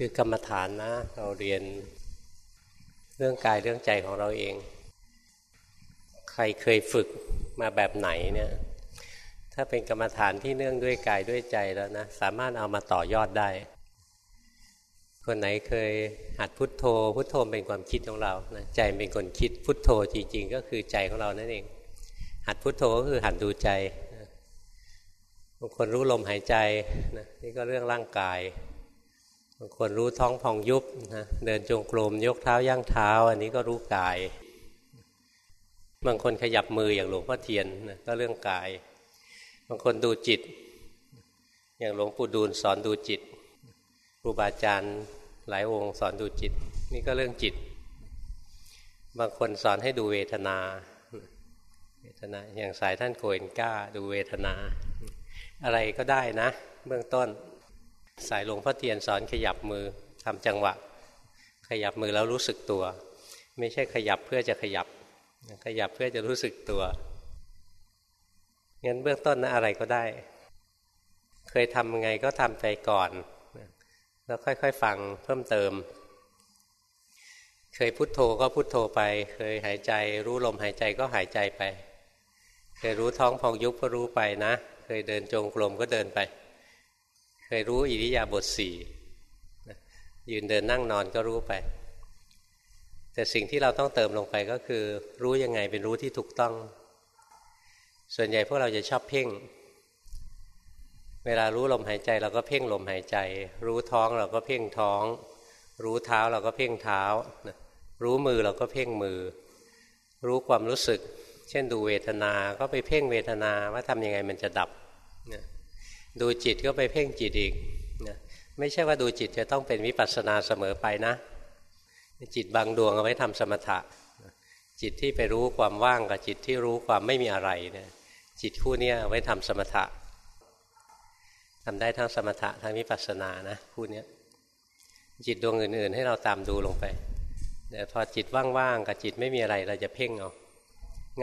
คือกรรมฐานนะ เราเรียนเรื่องกายเรื่องใจของเราเอง ใครเคยฝึกมาแบบไหนเนี่ย ถ้าเป็นกรรมฐานที่เนื่องด้วยกายด้วยใจแล้วนะ สามารถเอามาต่อยอดได้ คนไหนเคยหัดพุทโธ พุทโธเป็นความคิดของเรานะใจเป็นคนคิดพุทโธจริงๆ ก็คือใจของเรานั่นเอง หัดพุทโธก็คือหัดดูใจบางคนรู้ลมหายใจนะนี่ก็เรื่องร่างกาย บางคนรู้ท้องพองยุบนะเดินจงกรมยกเท้าย่างเท้า อันนี้ก็รู้กาย บางคนขยับมืออย่างหลวงพ่อเทียนนะก็เรื่องกาย บางคนดูจิต อย่างหลวงปู่ดูลสอนดูจิตครูบาอาจารย์หลายองค์สอนดูจิต นี่ก็เรื่องจิต บางคนสอนให้ดูเวทนาเวทนา อย่างสายท่านโกเอนก้า ดูเวทนา อะไรก็ได้นะ เบื้องต้น สายหลวงพ่อเทียนสอนขยับมือทำจังหวะ ขยับมือแล้วรู้สึกตัว ไม่ใช่ขยับเพื่อจะขยับ ขยับเพื่อจะรู้สึกตัวงั้นเบื้องต้นนะอะไรก็ได้ เคยทำยังไงก็ทำใจก่อน แล้วค่อยๆฟังเพิ่มเติม เคยพุโทโธก็พุโทโธไป เคยหายใจ รู้ลมหายใจก็หายใจไป เคยรู้ท้องพองยุบก็รู้ไปนะ เคยเดินจงกรมก็เดินไป เคยรู้อิริยาบถสี่ยืนเดินนั่งนอนก็รู้ไป แต่สิ่งที่เราต้องเติมลงไปก็คือ รู้ยังไงเป็นรู้ที่ถูกต้อง ส่วนใหญ่พวกเราจะชอบเพ่ง เวลารู้ลมหายใจเราก็เพ่งลมหายใจ รู้ท้องเราก็เพ่งท้อง รู้เท้าเราก็เพ่งเท้า รู้มือเราก็เพ่งมือ รู้ความรู้สึก เช่นดูเวทนา ก็ไปเพ่งเวทนาว่าทำยังไงมันจะดับ ดูจิตก็ไปเพ่งจิตอีกนะไม่ใช่ว่าดูจิตจะต้องเป็นวิปัสสนาเสมอไปนะ จิตบางดวงเอาไว้ทำสมถะ จิตที่ไปรู้ความว่างกับจิตที่รู้ความไม่มีอะไรเนี่ยจิตคู่นี้เอาไว้ทำสมถะทำได้ทั้งสมถะทั้งวิปัสสนานะคู่นี้จิตดวงอื่น ๆ ให้เราตามดูลงไปแต่พอจิตว่างๆกับจิตไม่มีอะไรเราจะเพ่งเอา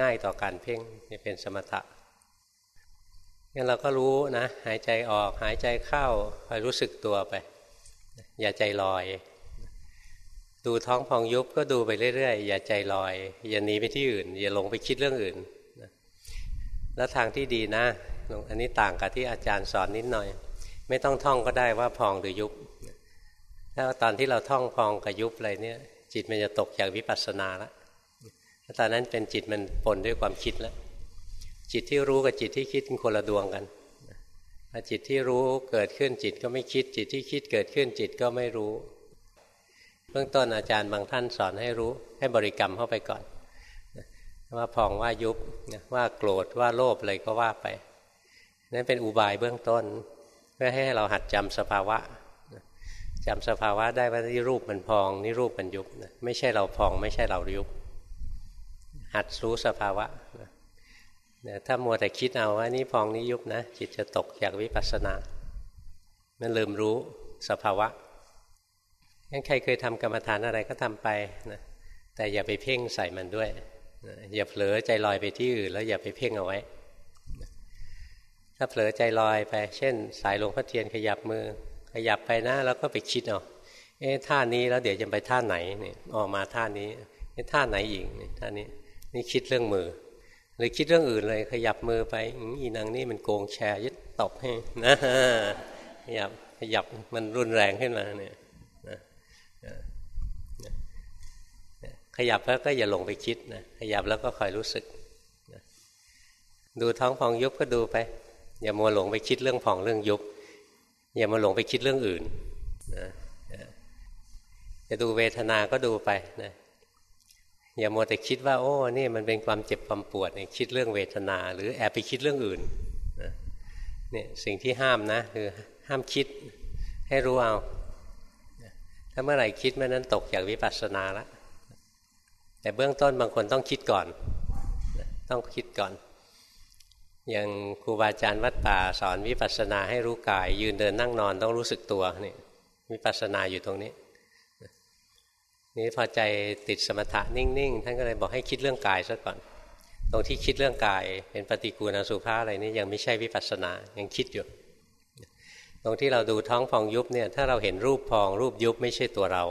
ง่ายต่อการเพ่งจะเป็นสมถะ งั้นเราก็รู้นะหายใจออกหายใจเข้าคอยรู้สึกตัวไป อย่าใจลอย ดูท้องพองยุบก็ดูไปเรื่อยๆ อย่าใจลอย อย่าหนีไปที่อื่น อย่าหลงไปคิดเรื่องอื่นแล้วทางที่ดีนะอันนี้ต่างกับที่อาจารย์สอนนิดหน่อย ไม่ต้องท่องก็ได้ว่าพองหรือยุบถ้าตอนที่เราท่องพองกับยุบอะไรเนี่ยจิตมันจะตกจากวิปัสสนาแล้วตอนนั้นเป็นจิตมันปนด้วยความคิดแล้ว จิตที่รู้กับจิตที่คิดเป็นคนละดวงกันจิตที่รู้เกิดขึ้นจิตก็ไม่คิด จิตที่คิดเกิดขึ้นจิตก็ไม่รู้ เบื้องต้นอาจารย์บางท่านสอนให้รู้ ให้บริกรรมเข้าไปก่อน ว่าพองว่ายุบว่าโกรธว่าโลภอะไรก็ว่าไปนั่นเป็นอุบายเบื้องต้น เพื่อให้เราหัดจำสภาวะจำสภาวะได้ว่านี่รูปมันพองนี่รูปมันยุบไม่ใช่เราพองไม่ใช่เรายุบหัดรู้สภาวะ ถ้ามัวแต่คิดเอาว่านี่พองนี้ยุบนะจิตจะตกจากวิปัสสนา มันลืมรู้สภาวะงั้นใครเคยทำกรรมฐานอะไรก็ทำไปนะแต่อย่าไปเพ่งใส่มันด้วยนะอย่าเผลอใจลอยไปที่อื่นแล้วอย่าไปเพ่งเอาไว้ถ้าเผลอใจลอยไป เช่น สายหลวงพ่อเทียนขยับมือ ขยับไปนะแล้วก็ไปคิดเอาเอ๊ะท่านี้แล้วเดี๋ยวจะไปท่าไหนเนี่ยออกมาท่านี้ท่าไหนอีกท่านี้นี่คิดเรื่องมือ หรือคิดเรื่องอื่นเลย ขยับมือไปอีนางนี่มันโกงแชร์ยึดตบให้นะขยับขยับมันรุนแรงขึ้นมาเนี่ยขยับแล้วก็อย่าหลงไปคิดนะขยับแล้วก็คอยรู้สึกดูท้องพองยุบก็ดูไป อย่ามัวหลงไปคิดเรื่องพองเรื่องยุบ อย่ามาหลงไปคิดเรื่องอื่นนะจะดูเวทนาก็ดูไปนะ อย่ามัวแต่คิดว่า โอ้นี่มันเป็นความเจ็บความปวดเนี่ยคิดเรื่องเวทนา หรือแอบไปคิดเรื่องอื่นเนี่ยสิ่งที่ห้ามนะคือห้ามคิดให้รู้เอาถ้าเมื่อไหร่คิดเมื่อนั้นตกจากวิปัสสนาล้วแต่เบื้องต้นบางคนต้องคิดก่อน ต้องคิดก่อน อย่างครูบาอาจารย์วัดป่าสอนวิปัสสนาให้รู้กาย ยืนเดินนั่งนอนต้องรู้สึกตัวนี่วิปัสสนาอยู่ตรงนี้ นี่พอใจติดสมถะนิ่งๆ ท่านก็เลยบอกให้คิดเรื่องกายซะก่อน ตรงที่คิดเรื่องกายเป็นปฏิกูลอสุภะอะไรนี่ยังไม่ใช่วิปัสสนา ยังคิดอยู่ ตรงที่เราดูท้องพองยุบเนี่ย ถ้าเราเห็นรูปพองรูปยุบไม่ใช่ตัวเรา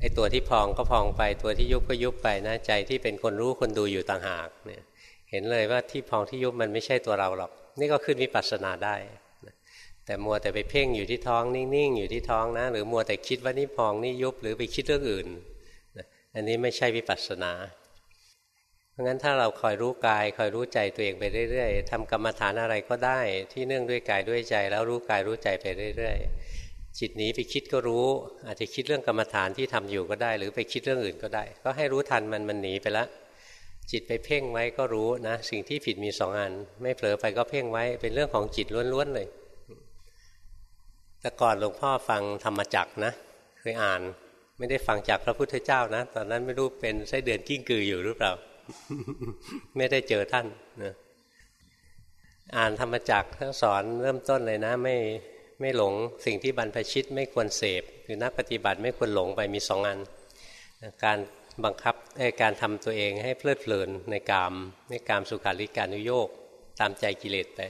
ไอ้ตัวที่พองก็พองไป ตัวที่ยุบก็ยุบไปนะ ใจที่เป็นคนรู้คนดูอยู่ต่างหากเนี่ย เห็นเลยว่าที่พองที่ยุบมันไม่ใช่ตัวเราหรอก นี่ก็ขึ้นวิปัสสนาได้ แต่มัวแต่ไปเพ่งอยู่ที่ท้องนิ่งๆอยู่ที่ท้องนะ หรือมัวแต่คิดว่านี่พองนี่ยุบหรือไปคิดเรื่องอื่น อันนี้ไม่ใช่วิปัสสนา เพราะงั้นถ้าเราคอยรู้กายคอยรู้ใจตัวเองไปเรื่อยๆทำกรรมฐานอะไรก็ได้ที่เนื่องด้วยกายด้วยใจ แล้วรู้กายรู้ใจไปเรื่อยๆ จิตหนีไปคิดก็รู้ อาจจะคิดเรื่องกรรมฐานที่ทำอยู่ก็ได้ หรือไปคิดเรื่องอื่นก็ได้ ก็ให้รู้ทันมันมันหนีไปแล้วจิตไปเพ่งไว้ก็รู้นะ สิ่งที่ผิดมีสองอัน ไม่เผลอไปก็เพ่งไว้เป็นเรื่องของจิตล้วนๆเลย แต่ก่อนหลวงพ่อฟังธรรมจักนะเคยอ่าน ไม่ได้ฟังจากพระพุทธเจ้านะ ตอนนั้นไม่รู้เป็นไส้เดือนกิ้งกืออยู่หรือเปล่า ไม่ได้เจอท่านนะอ่านธรรมจักท่านสอนเริ่มต้นเลยนะ ไม่ไม่หลงสิ่งที่บรรพชิตไม่ควรเสพหรือนักปฏิบัติไม่ควรหลงไปมีสองอันการบังคับการทำตัวเองให้เพลิดเพลินในกามในกามสุขาริการนุโยกตามใจกิเลสไป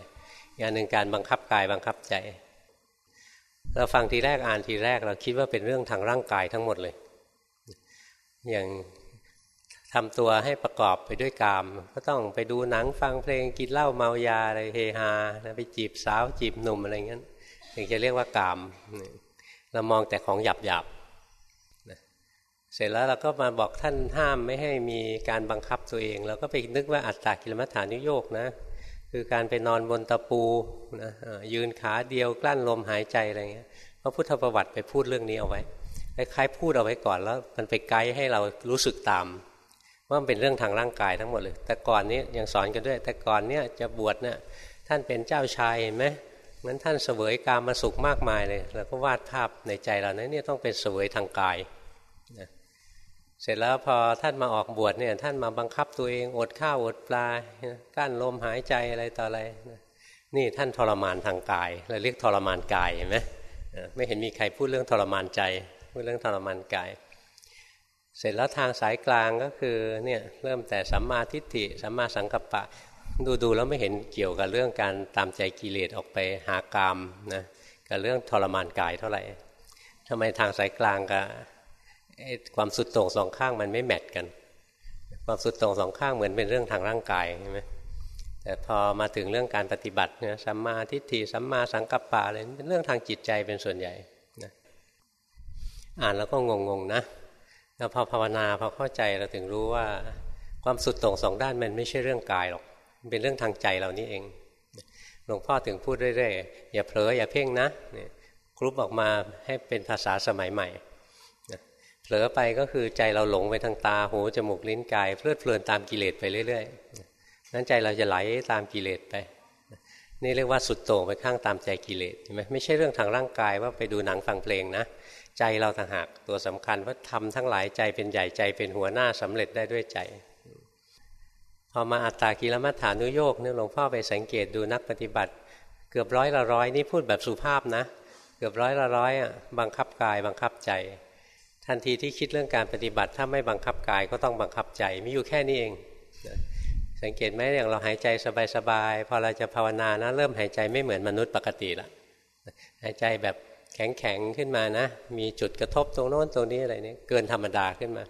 อย่างหนึ่งการบังคับกายบังคับใจ เราฟังทีแรกอ่านทีแรกเราคิดว่าเป็นเรื่องทางร่างกายทั้งหมดเลย อย่างทำตัวให้ประกอบไปด้วยกาม ก็ต้องไปดูหนังฟังเพลงกินเหล้าเมายาอะไรเฮฮาไปจีบสาวจีบหนุ่มอะไรเงี้ยถึงจะเรียกว่ากาม เรามองแต่ของหยาบหยาบเสร็จแล้วเราก็มาบอกท่านห้ามไม่ให้มีการบังคับตัวเอง เราก็ไปนึกว่าอัตตากิลมัฐานุโยกนะ คือการไปนอนบนตะปูนะยืนขาเดียวกลั้นลมหายใจอะไรเงี้ยพระพุทธประวัติไปพูดเรื่องนี้เอาไว้คล้ายๆพูดเอาไว้ก่อนแล้ว มันไปไกด์ให้เรารู้สึกตาม ว่ามันเป็นเรื่องทางร่างกายทั้งหมดเลย แต่ก่อนนี้ยังสอนกันด้วย แต่ก่อนเนี้ยจะบวชเนี่ยท่านเป็นเจ้าชายเห็นไหมงั้นท่านเสวยกามมาสุขมากมายเลยแล้วก็วาดภาพในใจเรานะเนี่ยต้องเป็นเสวยทางกายนะ เสร็จแล้วพอท่านมาออกบวชเนี่ย ท่านมาบังคับตัวเองอดข้าวอดปลากั้นลมหายใจอะไรต่ออะไรนี่ท่านทรมานทางกายเราเรียกทรมานกายเห็นไหมไม่เห็นมีใครพูดเรื่องทรมานใจพูดเรื่องทรมานกาย เสร็จแล้วทางสายกลางก็คือเนี่ยเริ่มแต่สัมมาทิฏฐิสัมมาสังกัปปะ ดูดูแล้วไม่เห็นเกี่ยวกับเรื่องการตามใจกิเลสออกไปหากามนะกับเรื่องทรมานกายเท่าไหร่ทำไมทางสายกลางกับ ความสุดโต่งสองข้างมันไม่แมทกัน ความสุดโต่งสองข้างเหมือนเป็นเรื่องทางร่างกายใช่ไหมแต่พอมาถึงเรื่องการปฏิบัติเนี่ยสัมมาทิฏฐิสัมมาสังกัปปะอะไรเป็นเรื่องทางจิตใจเป็นส่วนใหญ่นะอ่านแล้วก็งงๆนะแล้วพอภาวนาพอเข้าใจเราถึงรู้ว่า ความสุดโต่งสองด้านมันไม่ใช่เรื่องกายหรอกมันเป็นเรื่องทางใจเรานี่เองหลวงพ่อถึงพูดเรื่อยๆอย่าเผลออย่าเพ่งนะกรุ๊ปออกมาให้เป็นภาษาสมัยใหม่ เผลอไปก็คือใจเราหลงไปทางตาหูจมูกลิ้นกายเพลิดเพลินตามกิเลสไปเรื่อยๆนั้นใจเราจะไหลตามกิเลสไป นี่เรียกว่าสุดโต่งไปข้างตามใจกิเลสใช่ไหมไม่ใช่เรื่องทางร่างกายว่าไปดูหนังฟังเพลงนะ ใจเราต่างหากตัวสำคัญว่าทำทั้งหลายใจเป็นใหญ่ใจเป็นหัวหน้าสำเร็จได้ด้วยใจพอมาอัตตากิลมัฏฐานุโยกเนี่ยหลวงพ่อไปสังเกตดูนักปฏิบัติ เกือบร้อยละร้อยนี่พูดแบบสุภาพนะ เกือบร้อยละร้อยอะบังคับกายบังคับใจ ทันทีที่คิดเรื่องการปฏิบัติ ถ้าไม่บังคับกายก็ต้องบังคับใจมีอยู่แค่นี้เอง สังเกตไหมอย่างเราหายใจสบายๆพอเราจะภาวนานะเริ่มหายใจไม่เหมือนมนุษย์ปกติละหายใจแบบแข็งๆขึ้นมานะ มีจุดกระทบตรงโน้นตรงนี้อะไรนี้เกินธรรมดาขึ้นมา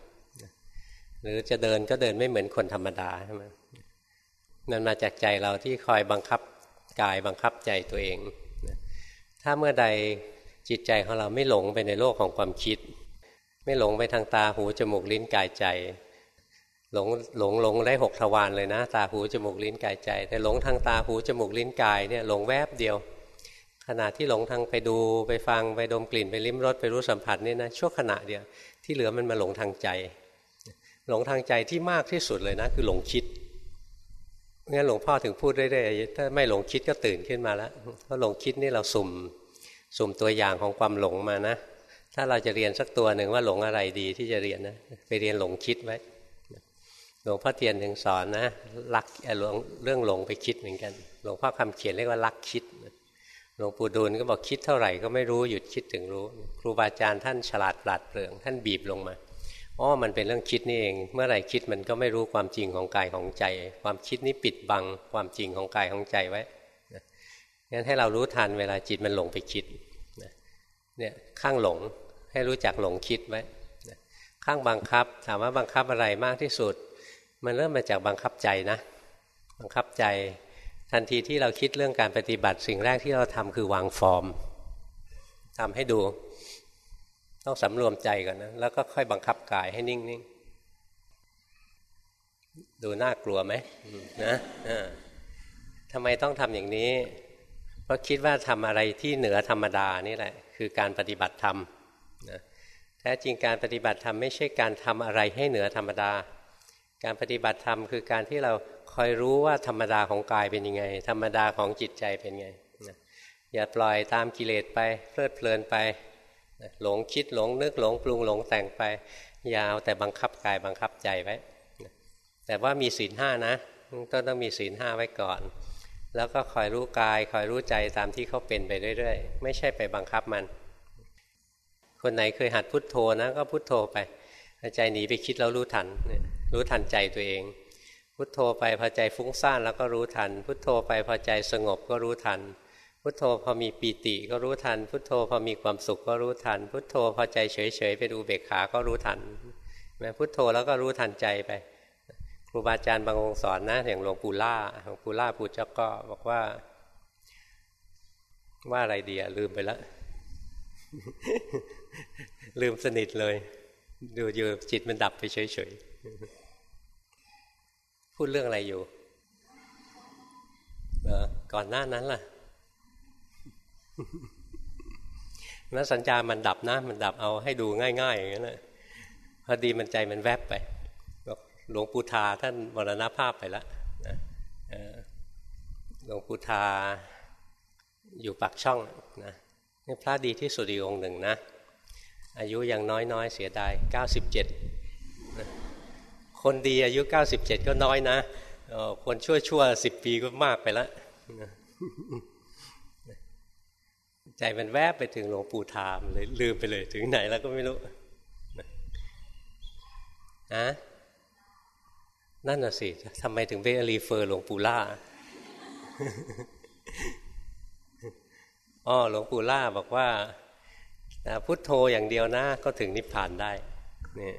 หรือจะเดินก็เดินไม่เหมือนคนธรรมดาใช่ไหมนั่นมาจากใจเราที่คอยบังคับกายบังคับใจตัวเอง ถ้าเมื่อใดจิตใจของเราไม่หลงไปในโลกของความคิด ไม่หลงไปทางตาหูจมูกลิ้นกายใจ หลงหลงหลงได้หกทวารเลยนะ ตาหูจมูกลิ้นกายใจ แต่หลงทางตาหูจมูกลิ้นกายเนี่ยหลงแวบเดียว ขณะที่หลงทางไปดูไปฟังไปดมกลิ่นไปลิ้มรสไปรู้สัมผัสนี่นะชั่วขณะเดียวที่เหลือมันมาหลงทางใจ หลงทางใจที่มากที่สุดเลยนะ คือหลงคิดงั้นหลวงพ่อถึงพูดเรื่อยๆถ้าไม่หลงคิดก็ตื่นขึ้นมาแล้วเพราะหลงคิดนี่เราสุ่ม สุ่มตัวอย่างของความหลงมานะ ถ้าเราจะเรียนสักตัวหนึ่งว่าหลงอะไรดีที่จะเรียนนะไปเรียนหลงคิดไว้หลวงพ่อเทียนถึงสอนนะลักเรื่องหลงไปคิดเหมือนกัน หลวงพ่อคำเขียนเรียกว่าลักคิดหลวงปู่ดูลก็บอกคิดเท่าไหร่ก็ไม่รู้หยุดคิดถึงรู้ ครูบาอาจารย์ท่านฉลาดปราดเปรื่อง ท่านบีบลงมาอ๋อมันเป็นเรื่องคิดนี่เอง เมื่อไหร่คิดมันก็ไม่รู้ความจริงของกายของใจ ความคิดนี้ปิดบังความจริงของกายของใจไว้งั้นให้เรารู้ทันเวลาจิตมันหลงไปคิดเนี่ยข้างหลง ให้รู้จักหลงคิดไว้ข้างบังคับ ถามว่าบังคับอะไรมากที่สุด มันเริ่มมาจากบังคับใจนะ บังคับใจทันทีที่เราคิดเรื่องการปฏิบัติสิ่งแรกที่เราทำคือวางฟอร์มทำให้ดู ต้องสำรวมใจก่อนนะแล้วก็ค่อยบังคับกายให้นิ่งๆดูน่ากลัวไหมนะทำไมต้องทำอย่างนี้ เพราะคิดว่าทำอะไรที่เหนือธรรมดานี่แหละ คือการปฏิบัติธรรม นะแท้จริงการปฏิบัติธรรมไม่ใช่การทำอะไรให้เหนือธรรมดา การปฏิบัติธรรมคือการที่เราคอยรู้ว่าธรรมดาของกายเป็นยังไง ธรรมดาของจิตใจเป็นไงอย่าปล่อยตามกิเลสไปเพลิดเพลินไปหลงคิดหลงนึกหลงปรุงหลงแต่งไปยาวแต่บังคับกายบังคับใจไว้แต่ว่ามีศีลห้านะต้องต้องมีศีลห้าไว้ก่อน แล้วก็คอยรู้กาย คอยรู้ใจตามที่เขาเป็นไปเรื่อย ๆ ไม่ใช่ไปบังคับมัน คนไหนเคยหัดพุทโธนะ ก็พุทโธไปใจหนีไปคิดแล้วรู้ทันรู้ทันใจตัวเอง พุทโธไปพอใจฟุ้งซ่านแล้วก็รู้ทัน พุทโธไปพอใจสงบก็รู้ทัน พุทโธพอมีปีติก็รู้ทัน พุทโธพอมีความสุขก็รู้ทัน พุทโธพอใจเฉยๆเป็นอุเบกขาก็รู้ทันแม้พุทโธแล้วก็รู้ทันใจไป ครูบาอาจารย์บางองค์สอนนะอย่างหลวงปู่ล่าหลวงปู่ล่าปู่เจ้าก็บอกว่า ว่าอะไรดีอะลืมไปแล้ว ลืมสนิทเลย ดูอยู่จิตมันดับไปเฉยๆ พูดเรื่องอะไรอยู่ก่อนหน้านั้นล่ะนั้นสัญญามันดับนะ มันดับเอาให้ดูง่ายๆอย่างนั้นแหละพอดีมันใจมันแวบไปหลวงปู่ทาท่านมรณภาพไปแล้วหลวงปู่ทาอยู่ปากช่องนะนี่พระดีที่สุดอีกองหนึ่งนะ อายุยังน้อยๆ เสียดายเก้าสิบเจ็ดคนดีอายุเก้าสิบเจ็ดก็น้อยนะคนชั่วๆสิบปีก็มากไปแล้วใจมันแวบไปถึงหลวงปู่ทามเลยลืมไปเลยถึงไหนแล้วก็ไม่รู้นะนั่นน่ะสิทำไมถึงไปรีเฟอร์หลวงปู่ล่าอ๋อหลวงปู่ล่าบอกว่า พุทโธอย่างเดียวนะ ก็ถึงนิพพานได้นี่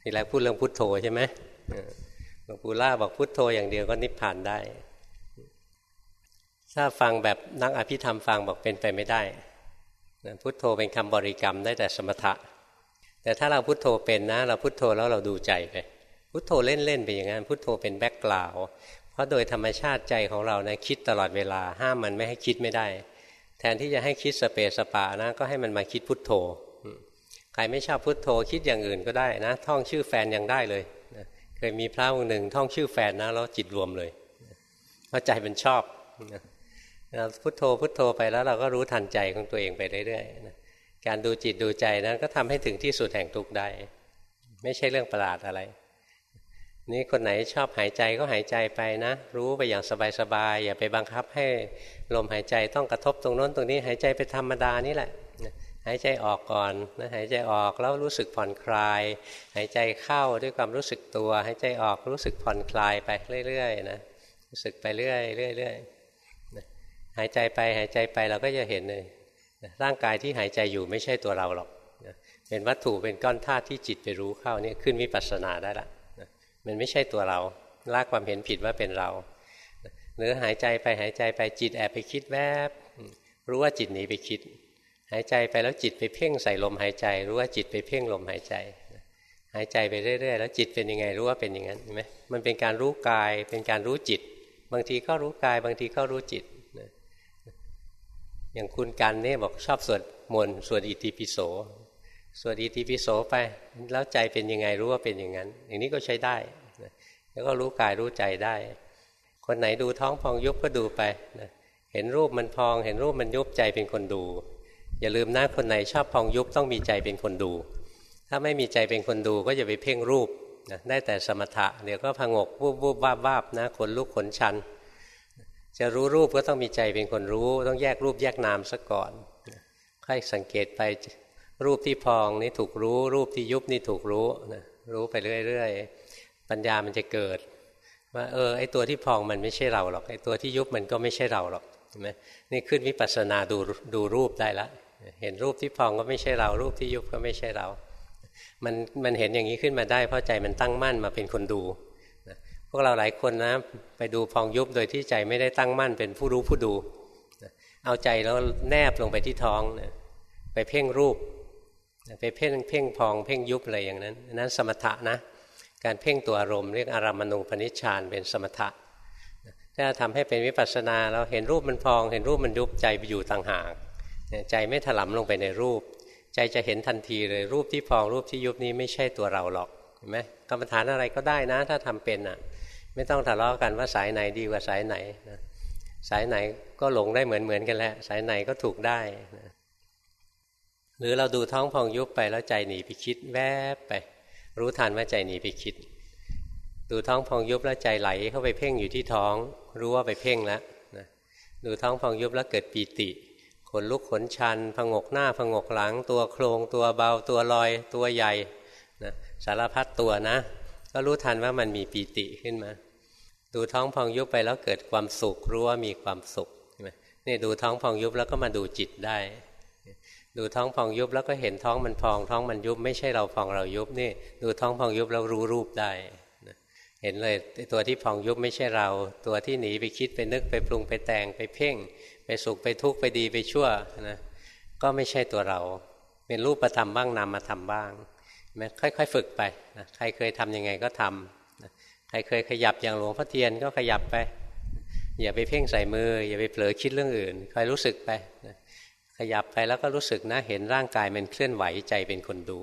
ทีแรกพูดเรื่องพุทโธใช่ไหมหลวงปู่ล่าบอกพุทโธอย่างเดียวก็นิพพานได้ถ้าฟังแบบนักอภิธรรมฟังบอกเป็นไปไม่ได้พุทโธเป็นคำบริกรรมได้แต่สมถะ แต่ถ้าเราพุทโธเป็นนะ เราพุทโธแล้วเราดูใจไป พุทโธเล่นๆไปอย่างนั้นพุทโธเป็นแบ็กกล่าว เพราะโดยธรรมชาติใจของเรานะคิดตลอดเวลาห้ามมันไม่ให้คิดไม่ได้ แทนที่จะให้คิดสเปสปานะ ก็ให้มันมาคิดพุทโธใครไม่ชอบพุทโธคิดอย่างอื่นก็ได้นะ ท่องชื่อแฟนยังได้เลยเคยมีพระองค์หนึ่งท่องชื่อแฟนนะแล้วจิตรวมเลยเพราะใจมันชอบพุทโธพุทโธไปแล้วเราก็รู้ทันใจของตัวเองไปเรื่อยๆการดูจิตดูใจนั้นก็ทำให้ถึงที่สุดแห่งทุกข์ได้ ไม่ใช่เรื่องประหลาดอะไร นี่คนไหนชอบหายใจก็หายใจไปนะ รู้ไปอย่างสบายๆอย่าไปบังคับให้ลมหายใจต้องกระทบตรงโน้นตรงนี้หายใจไปธรรมดานี่แหละหายใจออกก่อนนะหายใจออกแล้วรู้สึกผ่อนคลาย หายใจเข้าด้วยความรู้สึกตัว หายใจออกรู้สึกผ่อนคลายไปเรื่อยๆนะรู้สึกไปเรื่อยๆเรื่อยๆหายใจไปหายใจไปเราก็จะเห็นเลยร่างกายที่หายใจอยู่ไม่ใช่ตัวเราหรอกเป็นวัตถุเป็นก้อนธาตุที่จิตไปรู้เข้านี่ขึ้นวิปัสสนาได้ละ มันไม่ใช่ตัวเราลากความเห็นผิดว่าเป็นเรา หรือหายใจไปหายใจไปจิตแอบไปคิดแวบ รู้ว่าจิตหนีไปคิด หายใจไปแล้วจิตไปเพ่งใส่ลมหายใจ รู้ว่าจิตไปเพ่งลมหายใจ หายใจไปเรื่อยๆ แล้วจิตเป็นยังไงรู้ว่าเป็นอย่างนั้นเห็นไหมมันเป็นการรู้กายเป็นการรู้จิต บางทีก็รู้กายบางทีก็รู้จิตอย่างคุณกันนี่ยบอกชอบสวดมนต์สวดอิติปิโส สวดอิติปิโสไป แล้วใจเป็นยังไงรู้ว่าเป็นอย่างนั้น อย่างนี้ก็ใช้ได้ แล้วก็รู้กายรู้ใจได้ คนไหนดูท้องพองยุบก็ดูไปเห็นรูปมันพอง เห็นรูปมันยุบใจเป็นคนดู อย่าลืมนะคนไหนชอบพองยุบต้องมีใจเป็นคนดู ถ้าไม่มีใจเป็นคนดูก็อย่าไปเพ่งรูปได้แต่สมถะเดี๋ยวก็พงกวูบวูบวาบวาบนะขนลุกขนชัน จะรู้รูปก็ต้องมีใจเป็นคนรู้ ต้องแยกรูปแยกนามซะก่อนค่อยสังเกตไป รูปที่พองนี่ถูกรู้ รูปที่ยุบนี่ถูกรู้นะรู้ไปเรื่อยๆปัญญามันจะเกิด ว่าเออไอตัวที่พองมันไม่ใช่เราหรอกไอตัวที่ยุบมันก็ไม่ใช่เราหรอกเห็นไหมนี่ขึ้นวิปัสสนาดูดูรูปได้ละเห็นรูปที่พองก็ไม่ใช่เรา รูปที่ยุบก็ไม่ใช่เรา มันมันเห็นอย่างนี้ขึ้นมาได้เพราะใจมันตั้งมั่นมาเป็นคนดูพวกเราหลายคนนะไปดูพองยุบโดยที่ใจไม่ได้ตั้งมั่นเป็นผู้รู้ผู้ดู เอาใจแล้วแนบลงไปที่ท้องไปเพ่งรูป ไปเพ่งเพ่งพองเพ่งยุบอะไรอย่างนั้นนั้นสมถะนะ การเพ่งตัวอารมณ์เรียกอารามณูปนิชฌานเป็นสมถะถ้าทำให้เป็นวิปัสสนาเราเห็นรูปมันพอง เห็นรูปมันยุบใจไปอยู่ต่างหากใจไม่ถลำลงไปในรูป ใจจะเห็นทันทีเลยรูปที่พองรูปที่ยุบนี้ไม่ใช่ตัวเราหรอกเห็นไหมกรรมฐานอะไรก็ได้นะ ถ้าทำเป็นอะ ไม่ต้องทะเลาะกันว่าสายไหนดีกว่าสายไหนนะสายไหนก็หลงได้เหมือนเหมือนกันแหละสายไหนก็ถูกได้นะ หรือเราดูท้องพองยุบไปแล้วใจหนีไปคิดแวบไป รู้ทันว่าใจหนีไปคิด ดูท้องพองยุบแล้วใจไหลเข้าไปเพ่งอยู่ที่ท้อง รู้ว่าไปเพ่งแล้วนะดูท้องพองยุบแล้วเกิดปีติขนลุกขนชันผงกหน้าผงกหลัง ตัวโครงตัวเบาตัวลอยตัวใหญ่นะสารพัดตัวนะ ก็รู้ทันว่ามันมีปีติขึ้นมา ดูท้องพองยุบไปแล้วเกิดความสุขรู้ว่ามีความสุขนี่ดูท้องพองยุบแล้วก็มาดูจิตได้ ดูท้องพองยุบแล้วก็เห็นท้องมันพอง ท้องมันยุบไม่ใช่เราพองเรายุบนี่ ดูท้องพองยุบแล้วรู้รูปได้เห็นเลยตัวที่พองยุบไม่ใช่เรา ตัวที่หนีไปคิดไปนึกไปปรุงไปแต่งไปเพ่ง ไปสุขไปทุกข์ไปดีไปชั่วนะก็ไม่ใช่ตัวเรา เป็นรูปประธรรมบ้างนามาทำบ้างค่อยๆฝึกไปนะใครเคยทํำยังไงก็ทำนะใครเคยขยับอย่างหลวงพ่อเทียนก็ขยับไป อย่าไปเพ่งใส่มือ อย่าไปเผลอคิดเรื่องอื่นคอยรู้สึกไปนะ ขยับไปแล้วก็รู้สึกนะเห็นร่างกายมันเคลื่อนไหวใจเป็นคนดู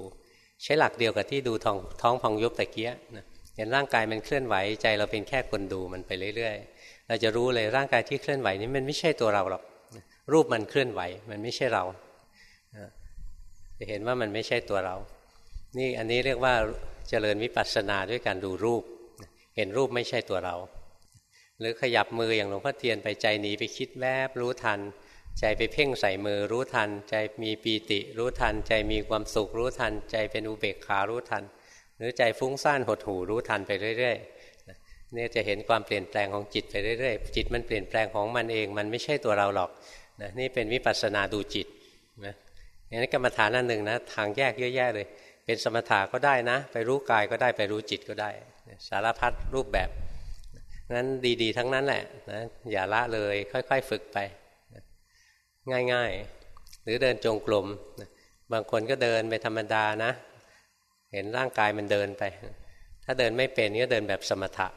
ใช้หลักเดียวกับที่ดูท้องท้องพองยุบตะเกียนะเห็นร่างกายมันเคลื่อนไหวใจเราเป็นแค่คนดูมันไปเรื่อยๆ เราจะรู้เลยร่างกายที่เคลื่อนไหวนี้มันไม่ใช่ตัวเราหรอกรูปมันเคลื่อนไหวมันไม่ใช่เราจะเห็นว่ามันไม่ใช่ตัวเรา นี่อันนี้เรียกว่าเจริญวิปัสสนาด้วยการดูรูป เห็นรูปไม่ใช่ตัวเรา หรือขยับมืออย่างหลวงพ่อเทียนไปใจหนีไปคิดแวบรู้ทัน ใจไปเพ่งใส่มือรู้ทัน ใจมีปีติรู้ทัน ใจมีความสุขรู้ทัน ใจเป็นอุเบกขารู้ทัน หรือใจฟุ้งซ่านหดหูรู้ทันไปเรื่อยๆเนี่ยจะเห็นความเปลี่ยนแปลงของจิตไปเรื่อยๆจิตมันเปลี่ยนแปลงของมันเอง มันไม่ใช่ตัวเราหรอกนะนี่เป็นวิปัสสนาดูจิตนะอย่างนี้กรรมฐานอันหนึ่งนะทางแยกเยอะแยะเลย เป็นสมถะก็ได้นะ ไปรู้กายก็ได้ไปรู้จิตก็ได้ สารพัดรูปแบบนั้นดีๆ ทั้งนั้นแหละนะอย่าละเลยค่อย ๆ ฝึกไป ง่าย ๆ หรือเดินจงกรมบางคนก็เดินไปธรรมดานะ เห็นร่างกายมันเดินไป ถ้าเดินไม่เป็นก็เดินแบบสมถะ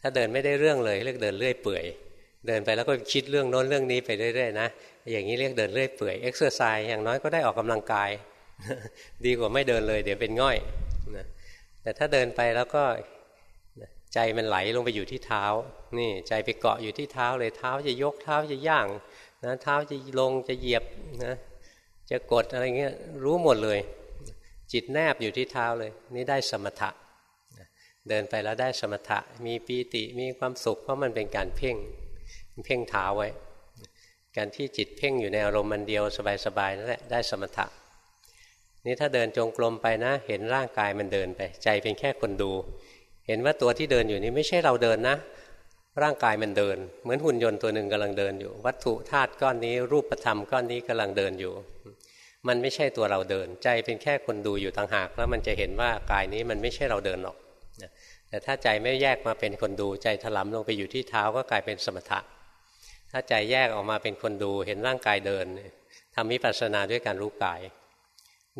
ถ้าเดินไม่ได้เรื่องเลยเรียกเดินเรื่อยเปื่อย เดินไปแล้วก็คิดเรื่องโน้นเรื่องนี้ไปเรื่อยๆนะอย่างนี้เรียกเดินเรื่อยเปื่อย exercise อย่างน้อยก็ได้ออกกำลังกาย ดีกว่าไม่เดินเลย เดี๋ยวเป็นง่อยแต่ถ้าเดินไปแล้วก็ใจมันไหลลงไปอยู่ที่เท้า นี่ใจไปเกาะอยู่ที่เท้าเลยเท้าจะยกเท้าจะย่าง นะเท้าจะลงจะเหยียบนะจะกดอะไรเงี้ยรู้หมดเลย จิตแนบอยู่ที่เท้าเลย นี่ได้สมถะเดินไปแล้วได้สมถะ มีปีติมีความสุขเพราะมันเป็นการเพ่งเพ่งเท้าไว้ การที่จิตเพ่งอยู่ในอารมณ์มันเดียวสบายๆนั่นแหละได้สมถะนี่ถ้าเดินจงกรมไปนะ เห็นร่างกายมันเดินไป ใจเป็นแค่คนดู เห็นว่าตัวที่เดินอยู่นี้ไม่ใช่เราเดินนะ ร่างกายมันเดิน เหมือนหุ่นยนต์ตัวหนึ่งกำลังเดินอยู่ วัตถุธาตุก้อนนี้ รูปธรรมก้อนนี้กำลังเดินอยู่ มันไม่ใช่ตัวเราเดิน ใจเป็นแค่คนดูอยู่ต่างหาก แล้วมันจะเห็นว่ากายนี้มันไม่ใช่เราเดินหรอกแต่ถ้าใจไม่แยกมาเป็นคนดูใจถลำลงไปอยู่ที่เท้าก็กลายเป็นสมถะ ถ้าใจแยกออกมาเป็นคนดูเห็นร่างกายเดินทำมิปัสสนาด้วยการรู้กาย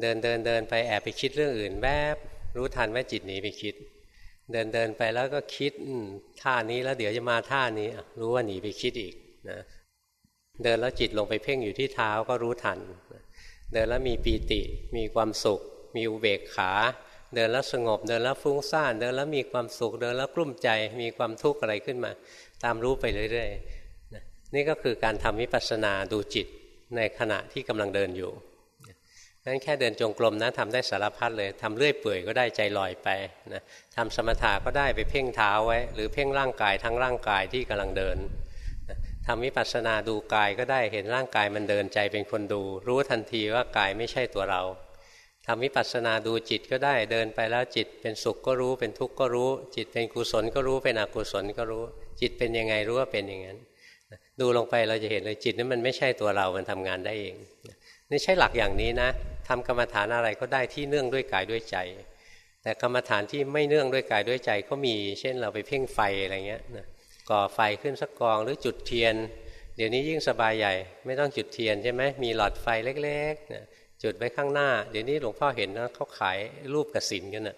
เดินเดินเดินไปแอบไปคิดเรื่องอื่นแวบรู้ทันว่าจิตหนีไปคิด เดินเดินไปแล้วก็คิดท่านี้แล้วเดี๋ยวจะมาท่านี้รู้ว่าหนีไปคิดอีกนะเดินแล้วจิตลงไปเพ่งอยู่ที่เท้าก็รู้ทัน เดินแล้วมีปีติ มีความสุข มีอุเบกขา เดินแล้วสงบ เดินแล้วฟุ้งซ่าน เดินแล้วมีความสุข เดินแล้วกลุ้มใจ มีความทุกข์อะไรขึ้นมา ตามรู้ไปเรื่อยๆนี่ก็คือการทำวิปัสสนาดูจิตในขณะที่กำลังเดินอยู่ นั้นแค่เดินจงกรมนะทำได้สารพัดเลยทำเรื่อยเปื่อยก็ได้ใจลอยไปนะทำสมถะก็ได้ไปเพ่งเท้าไว้ หรือเพ่งร่างกายทั้งร่างกายที่กำลังเดินทำวิปัสสนาดูกายก็ได้เห็นร่างกายมันเดินใจเป็นคนดู รู้ทันทีว่ากายไม่ใช่ตัวเราทำวิปัสสนาดูจิตก็ได้เดินไปแล้วจิตเป็นสุขก็รู้เป็นทุกข์ก็รู้ จิตเป็นกุศลก็รู้เป็นอกุศลก็รู้ จิตเป็นยังไงรู้ว่าเป็นอย่างนั้น ดูลงไปเราจะเห็นเลยจิตนั้นมันไม่ใช่ตัวเรา มันทำงานได้เองนี่ใช่หลักอย่างนี้นะ ทำกรรมฐานอะไรก็ได้ที่เนื่องด้วยกายด้วยใจ แต่กรรมฐานที่ไม่เนื่องด้วยกายด้วยใจก็มี เช่นเราไปเพ่งไฟอะไรเงี้ยนะก่อไฟขึ้นสักกองหรือจุดเทียน เดี๋ยวนี้ยิ่งสบายใหญ่ ไม่ต้องจุดเทียนใช่ไหมมีหลอดไฟเล็กๆนะจุดไว้ข้างหน้า เดี๋ยวนี้หลวงพ่อเห็นนะเขาขายรูปกระสินกันนะ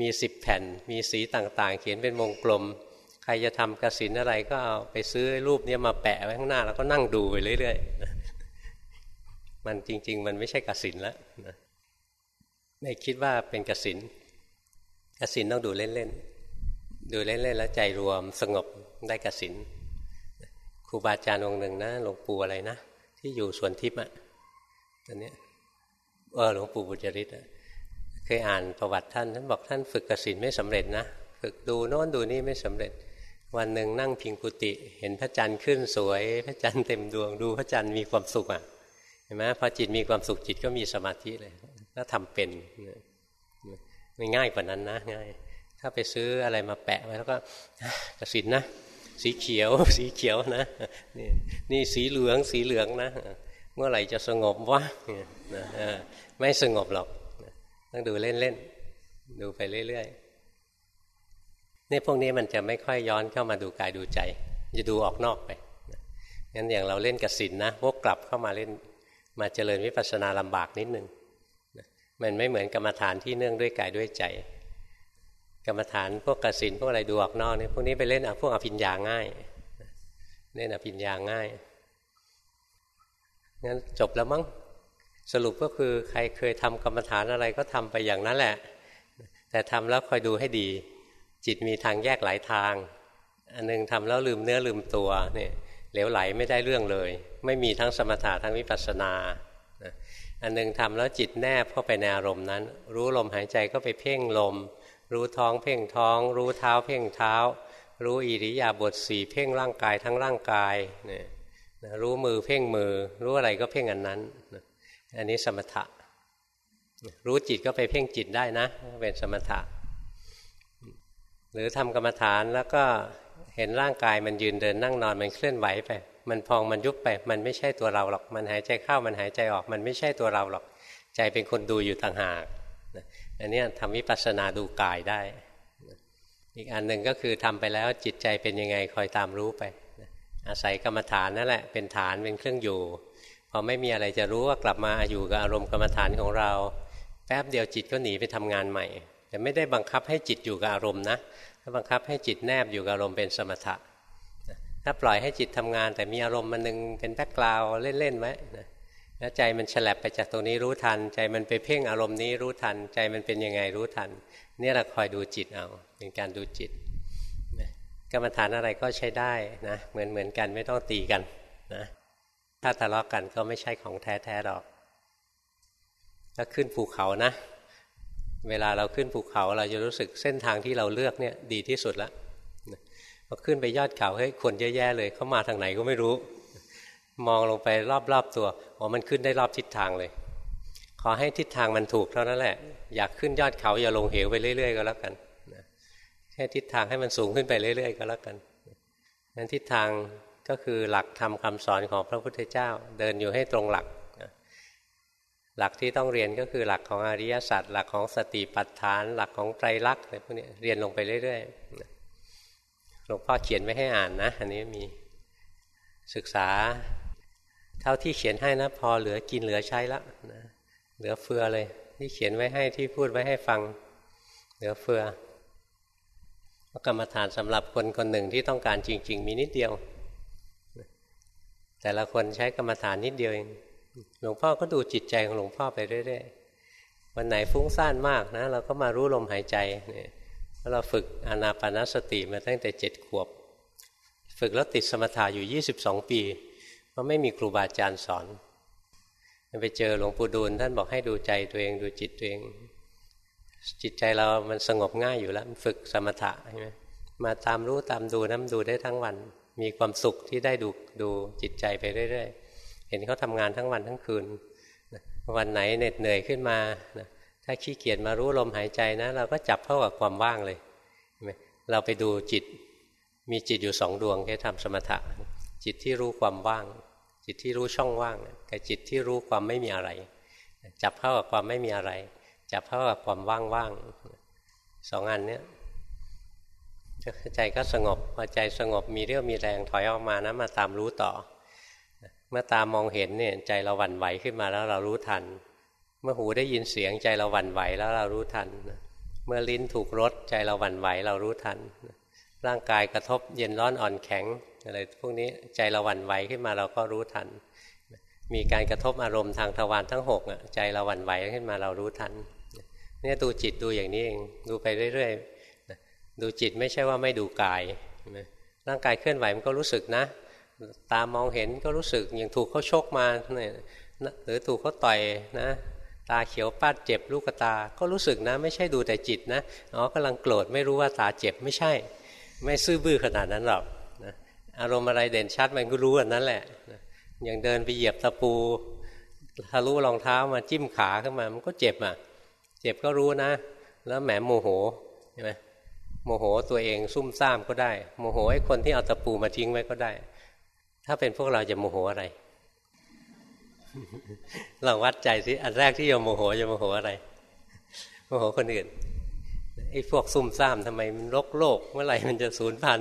มีสิบแผ่นมีสีต่างๆ เขียนเป็นวงกลม ใครจะทำกระสินอะไรก็เอาไปซื้อรูปนี้มาแปะไว้ข้างหน้า แล้วก็นั่งดูไปเรื่อยๆ มันจริง ๆ มันไม่ใช่กระสินแล้วไม่คิดว่าเป็นกระสินกระสินต้องดูเล่นๆดูเล่นๆแล้วใจรวมสงบได้กระสินครูบาอาจารย์องค์หนึ่งนะหลวงปู่อะไรนะที่อยู่สวนทิพย์อะตอนนี้เออหลวงปู่บุญริศเคยอ่านประวัติท่านท่านบอกท่านฝึกกสินไม่สำเร็จนะฝึกดูโน้นดูนี่ไม่สำเร็จ วันหนึ่งนั่งพิงกุฏิเห็นพระจันทร์ขึ้นสวย พระจันทร์เต็มดวงดูพระจันทร์มีความสุขอะ เห็นไหมพอจิตมีความสุขจิตก็มีสมาธิเลยก็ทำเป็นไม่ง่ายกว่านั้นนะง่าย ถ้าไปซื้ออะไรมาแปะไว้แล้วก็กสินนะสีเขียว สีเขียวนะนี่นี่สีเหลืองสีเหลืองนะเมื่อไหร่จะสงบวะไม่สงบหรอกต้องดูเล่นๆดูไปเรื่อยๆนี่พวกนี้มันจะไม่ค่อยย้อนเข้ามาดูกายดูใจ จะดูออกนอกไปงั้นอย่างเราเล่นกสินนะวกกลับเข้ามาเล่น มาเจริญวิปัสสนาลำบากนิดนึงมันไม่เหมือนกรรมฐานที่เนื่องด้วยกายด้วยใจ กรรมฐานพวกกสินพวกอะไรดูออกนอกนี่พวกนี้ไปเล่นพวกอภิญญาง่ายเล่นอภิญญาง่ายงั้นจบแล้วมั้งสรุปก็คือใครเคยทำกรรมฐานอะไรก็ทำไปอย่างนั้นแหละ แต่ทำแล้วคอยดูให้ดี จิตมีทางแยกหลายทาง อันนึงทำแล้วลืมเนื้อลืมตัวเนี่ย เหลวไหลไม่ได้เรื่องเลย ไม่มีทั้งสมถะทั้งวิปัสสนาอันนึงทำแล้วจิตแนบเข้าไปในอารมณ์นั้น รู้ลมหายใจก็ไปเพ่งลม รู้ท้องเพ่งท้อง รู้เท้าเพ่งเท้า รู้อิริยาบถสี่เพ่งร่างกายทั้งร่างกายเนี่ยรู้มือเพ่งมือ รู้อะไรก็เพ่งอันนั้น อันนี้สมถะ รู้จิตก็ไปเพ่งจิตได้นะ เป็นสมถะ หรือทำกรรมฐานแล้วก็ เห็นร่างกายมันยืนเดินนั่งนอนมันเคลื่อนไหวไป มันพองมันยุบไป มันไม่ใช่ตัวเราหรอก มันหายใจเข้ามันหายใจออก มันไม่ใช่ตัวเราหรอก ใจเป็นคนดูอยู่ต่างหากอันนี้ทำวิปัสสนาดูกายได้ อีกอันหนึ่งก็คือทำไปแล้วจิตใจเป็นยังไงคอยตามรู้ไป อาศัยกรรมฐานนั่นแหละเป็นฐานเป็นเครื่องอยู่พอไม่มีอะไรจะรู้ว่ากลับมาอยู่กับอารมณ์กรรมฐานของเรา แป๊บเดียวจิตก็หนีไปทำงานใหม่ แต่ไม่ได้บังคับให้จิตอยู่กับอารมณ์นะ ถ้าบังคับให้จิตแนบอยู่กับอารมณ์เป็นสมถะถ้าปล่อยให้จิตทำงาน แต่มีอารมณ์มันนึงเป็นแบ็กกราวเล่นๆไว้แล้วใจมันฉลับไปจากตรงนี้รู้ทัน ใจมันไปเพ่งอารมณ์นี้รู้ทัน ใจมันเป็นยังไงรู้ทัน นี่เราคอยดูจิตเอาเป็นการดูจิตกรรมฐานอะไรก็ใช้ได้นะเหมือนเหมือนกันไม่ต้องตีกันนะถ้าทะเลาะกกันก็ไม่ใช่ของแท้แท้หรอกถ้าขึ้นภูเขานะ เวลาเราขึ้นภูเขาเราจะรู้สึกเส้นทางที่เราเลือกเนี่ยดีที่สุดละพอขึ้นไปยอดเขาเฮ้ยคนเยอะแยะเลยเขามาทางไหนก็ไม่รู้ มองลงไปรอบๆตัวอ๋อมันขึ้นได้รอบทิศทางเลย ขอให้ทิศทางมันถูกเท่านั้นแหละ อยากขึ้นยอดเขาอย่าลงเหวไปเรื่อยๆก็แล้วกันแค่ทิศทางให้มันสูงขึ้นไปเรื่อยๆก็แล้วกันนั้นทิศทางก็คือหลักธรรมคาสอนของพระพุทธเจ้า เดินอยู่ให้ตรงหลัก หลักที่ต้องเรียนก็คือหลักของอริยสัจหลักของสติปัฏฐาน หลักของไตรลักษณ์อะไรพวกนี้เรียนลงไปเรื่อยๆหลวงพ่อเขียนไว้ให้อ่านนะ อันนี้มีศึกษา เท่าที่เขียนให้นะพอเหลือกินเหลือใช้ละนะเหลือเฟือเลยที่เขียนไว้ให้ที่พูดไว้ให้ฟัง เหลือเฟือกรรมฐานสำหรับคนคนหนึ่งที่ต้องการจริง ๆ มีนิดเดียว แต่ละคนใช้กรรมฐานนิดเดียวเอง หลวงพ่อก็ดูจิตใจของหลวงพ่อไปเรื่อยๆวันไหนฟุ้งซ่านมากนะ เราก็มารู้ลมหายใจเนี่ยเราฝึกอนาปานสติมาตั้งแต่เจ็ดขวบ ฝึกแล้วติดสมถะอยู่ 22 ปีเพราะไม่มีครูบาอาจารย์สอนไปเจอหลวงปู่ดูลท่านบอกให้ดูใจตัวเองดูจิตตัวเอง จิตใจเรามันสงบง่ายอยู่แล้วฝึกสมถะใช่ไหมมาตามรู้ตามดูน้ำดูได้ทั้งวัน มีความสุขที่ได้ดูดูจิตใจไปเรื่อยๆ เห็นเขาทางานทั้งวันทั้งคืนวันไหนเหน็ดเหนื่อยขึ้นมาถ้าขี้เกียจมารู้ลมหายใจนะ เราก็จับเข้ากับความว่างเลยเราไปดูจิตมีจิตอยู่สองดวงแค่ทำสมถะ จิตที่รู้ความว่าง จิตที่รู้ช่องว่างกับจิตที่รู้ความไม่มีอะไร จับเข้ากับความไม่มีอะไร จับเข้ากับความว่างๆสองอันเนี้ยใจก็สงบพอใจสงบมีเรี่ยวมีแรงถอยออกมานะมาตามรู้ต่อ มื่อตามองเห็นเนี่ยใจเราหวั่นไหวขึ้นมาแล้วเรารู้ทัน เมื่อหูได้ยินเสียงใจเราหวั่นไหวแล้วเรารู้ทัน เมื่อลิ้นถูกรสใจเราหวั่นไหวเรารู้ทัน ร่างกายกระทบเย็นร้อนอ่อนแข็งอะไรพวกนี้ใจเราหวั่นไหวขึ้นมาเราก็รู้ทัน มีการกระทบอารมณ์ทางทวารทั้งหกใจเราหวั่นไหวขึ้นมาเรารู้ทันเนี่ยดูจิตดูอย่างนี้เองดูไปเรื่อยๆดูจิตไม่ใช่ว่าไม่ดูกายร่างกายเคลื่อนไหวมันก็รู้สึกนะ ตามองเห็นก็รู้สึกอย่างถูกเขาชกมาเนี่ยหรือถูกเขาต่อยนะตาเขียวป้าดเจ็บลูกตา ก็รู้สึกนะ ไม่ใช่ดูแต่จิตนะอ๋อกำลังโกรธไม่รู้ว่าตาเจ็บไม่ใช่ ไม่ซื่อบื้อขนาดนั้นหรอกนะอารมณ์อะไรเด่นชัดมันก็รู้อันนั้นแหละนะอย่างเดินไปเหยียบตะปูทะลุรองเท้ามาจิ้มขาขึ้นมามันก็เจ็บอะ เจ็บก็รู้นะ แล้วแหมโมโหใช่ไหมโมโหตัวเองซุ่มซ่ามก็ได้ โมโหไอ้คนที่เอาตะปูมาทิ้งไว้ก็ได้ ถ้าเป็นพวกเราจะโมโหอะไรลองวัดใจสิอันแรกที่จะโมโหจะโมโหอะไรโมโหคนอื่นไอ้พวกซุ่มซ่ามทำไมมันรกโลก เมื่อไหร่มันจะสูญพัน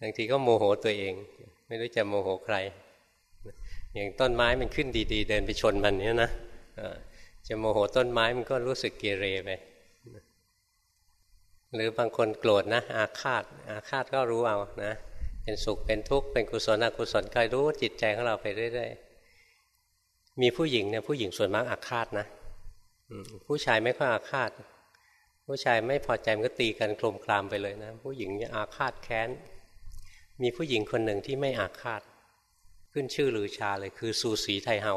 บางทีก็โมโหตัวเอง ไม่รู้จะโมโหใคร อย่างต้นไม้มันขึ้นดี ๆ เดินไปชนมันเนี้ยนะจะโมโหต้นไม้มันก็รู้สึกเกเรไปหรือบางคนโกรธนะ อาฆาตอาฆาตก็รู้เอานะ เป็นสุขเป็นทุกข์เป็นกุศลอกุศลคอยรู้จิตใจของเราไปเรื่อยๆมีผู้หญิงเนี่ยผู้หญิงส่วนมากอาฆาตนะผู้ชายไม่ค่อยอาฆาต ผู้ชายไม่พอใจมันก็ตีกันโครมคลามไปเลยนะ ผู้หญิงเนี่ยอาฆาตแค้น มีผู้หญิงคนหนึ่งที่ไม่อาฆาต ขึ้นชื่อหรือชาเลยคือสูสีไทเฮา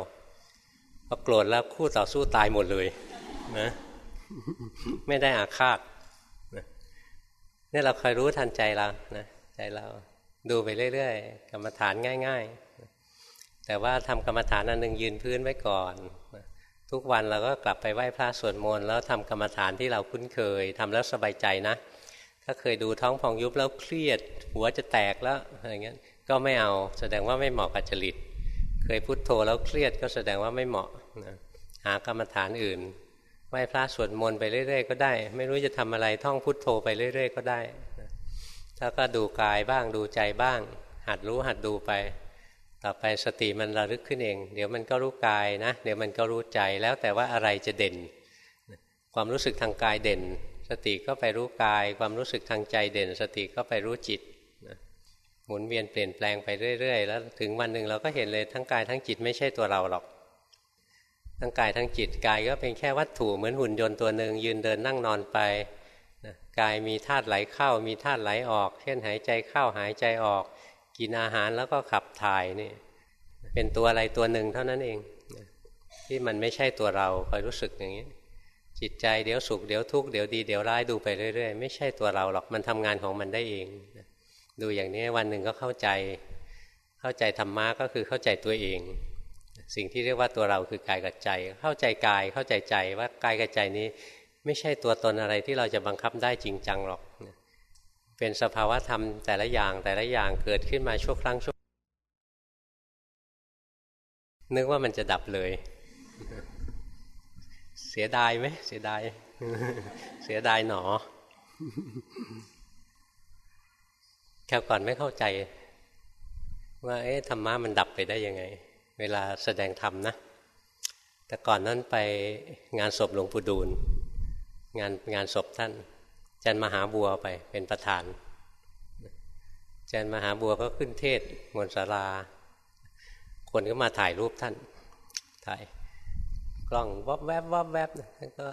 พอโกรธแล้วคู่ต่อสู้ตายหมดเลยนะไม่ได้อาฆาตนี่เราคอยรู้ทันใจเรานะใจเรา ดูไปเรื่อยๆ กรรมฐานง่าย ๆ แต่ว่าทำกรรมฐานอันหนึ่งยืนพื้นไว้ก่อน ทุกวันเราก็กลับไปไหว้พระสวดมนต์แล้วทำกรรมฐานที่เราคุ้นเคยทำแล้วสบายใจนะ ถ้าเคยดูท้องพองยุบแล้วเครียด หัวจะแตกแล้วอะไรเงี้ยก็ไม่เอาแสดงว่าไม่เหมาะกับจริต เคยพุโทโธแล้วเครียดก็แสดงว่าไม่เหมาะนะหากรรมฐานอื่นไหว้พระสวดมนต์ไปเรื่อย ๆ ก็ได้ ไม่รู้จะทำอะไรท่องพุโทโธไปเรื่อย ๆ ก็ได้ ถ้าก็ดูกายบ้างดูใจบ้าง หัดรู้หัดดูไป ต่อไปสติมันระลึกขึ้นเอง เดี๋ยวมันก็รู้กายนะ เดี๋ยวมันก็รู้ใจแล้วแต่ว่าอะไรจะเด่น ความรู้สึกทางกายเด่น สติก็ไปรู้กาย ความรู้สึกทางใจเด่น สติก็ไปรู้จิตหมุนเวียนเปลี่ยนแปลงไปเรื่อย ๆ แล้วถึงวันหนึ่งเราก็เห็นเลยทั้งกายทั้งจิตไม่ใช่ตัวเราหรอก ทั้งกายทั้งจิตกายก็เป็นแค่วัตถุเหมือนหุ่นยนต์ตัวหนึ่งยืนเดินนั่งนอนไป กายมีธาตุไหลเข้ามีธาตุไหลออก เช่นหายใจเข้าหายใจออก กินอาหารแล้วก็ขับถ่ายนี่เป็นตัวอะไรตัวหนึ่งเท่านั้นเองที่มันไม่ใช่ตัวเราคอยรู้สึกอย่างนี้ จิตใจเดี๋ยวสุขเดี๋ยวทุกข์เดี๋ยวดีเดี๋ยวร้ายดูไปเรื่อยๆไม่ใช่ตัวเราหรอกมันทำงานของมันได้เองดูอย่างนี้วันหนึ่งก็เข้าใจ เข้าใจธรรมะก็คือเข้าใจตัวเอง สิ่งที่เรียกว่าตัวเราคือกายกับใจ เข้าใจกายเข้าใจใจว่ากายกับใจนี้ ไม่ใช่ตัวตนอะไรที่เราจะบังคับได้จริงจังหรอก เป็นสภาวะธรรมแต่ละอย่างแต่ละอย่างเกิดขึ้นมาชั่วครั้งชั่วนึกว่ามันจะดับเลย เสียดายไหมเสียดาย เสียดายหนอแค่ก่อนไม่เข้าใจ ว่าเอ๊ะธรรมะมันดับไปได้ยังไง เวลาแสดงธรรมนะ แต่ก่อนนั้นไปงานศพหลวงปู่ดูล งานงานศพท่านจันมหาบัวไปเป็นประธานจันมหาบัวก็ขึ้นเทศมนสารา คนก็มาถ่ายรูปท่าน ถ่ายกล้องวับแวบวับแวบท่านก็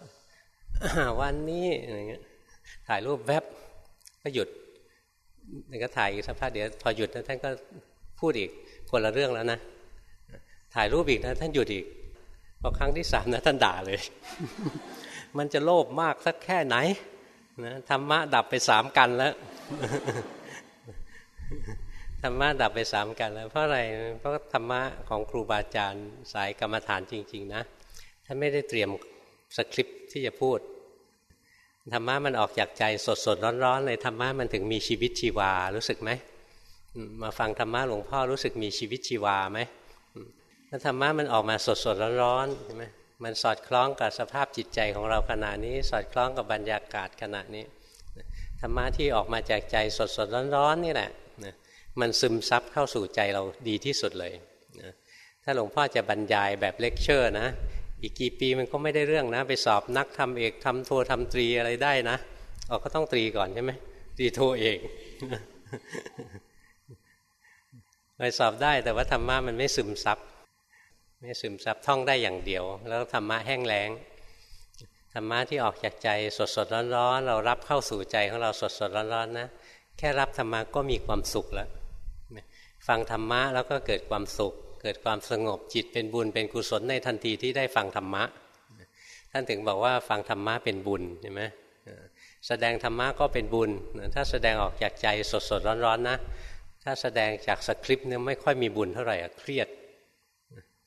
วันนี้อะไรเงี้ยถ่ายรูปแวบก็หยุดนี่ก็ถ่ายอีกสักพักเดี๋ยวพอหยุดท่านก็พูดอีกคนละเรื่องแล้วนะถ่ายรูปอีกนะท่านหยุดอีกพอครั้งที่สามนะท่านด่าเลย มันจะโลภมากสักแค่ไหนนะธรรมะดับไปสามกันแล้วธรรมะดับไปสามกันแล้ว เพราะอะไรเพราะธรรมะของครูบาอาจารย์สายกรรมฐานจริง ๆ นะท่านไม่ได้เตรียมสคริปที่จะพูดธรรมะมันออกจากใจสดๆร้อนๆเลยธรรมะมันถึงมีชีวิตชีวารู้สึกไหมมาฟังธรรมะหลวงพ่อรู้สึกมีชีวิตชีวาไหมถ้าธรรมะมันออกมาสดสดร้อนๆใช่ไหม มันสอดคล้องกับสภาพจิตใจของเราขณะนี้ สอดคล้องกับบรรยากาศขณะนี้ธรรมะที่ออกมาจากใจสดสดร้อนๆนี่แหละมันซึมซับเข้าสู่ใจเราดีที่สุดเลยถ้าหลวงพ่อจะบรรยายแบบเลคเชอร์นะ อีกกี่ปีมันก็ไม่ได้เรื่องนะ ไปสอบนักธรรมเอกธรรมโทธรรมตรีอะไรได้นะออกก็ต้องตรีก่อนใช่ไหมตรีโทเอกไปสอบได้แต่ว่าธรรมะมันไม่ซึมซับ ไม่ซึมซับท่องได้อย่างเดียว แล้วธรรมะแห้งแล้งธรรมะที่ออกจากใจสดสดร้อนๆเรารับเข้าสู่ใจของเราสดสดร้อนๆนะแค่รับธรรมะก็มีความสุขแล้วฟังธรรมะแล้วก็เกิดความสุข เกิดความสงบจิตเป็นบุญเป็นกุศลในทันทีที่ได้ฟังธรรมะ ท่านถึงบอกว่าฟังธรรมะเป็นบุญใช่ไหมแสดงธรรมะก็เป็นบุญ ถ้าแสดงออกจากใจสดสดร้อนๆนะ ถ้าแสดงจากสคริปต์เนี่ยไม่ค่อยมีบุญเท่าไหร่เครียด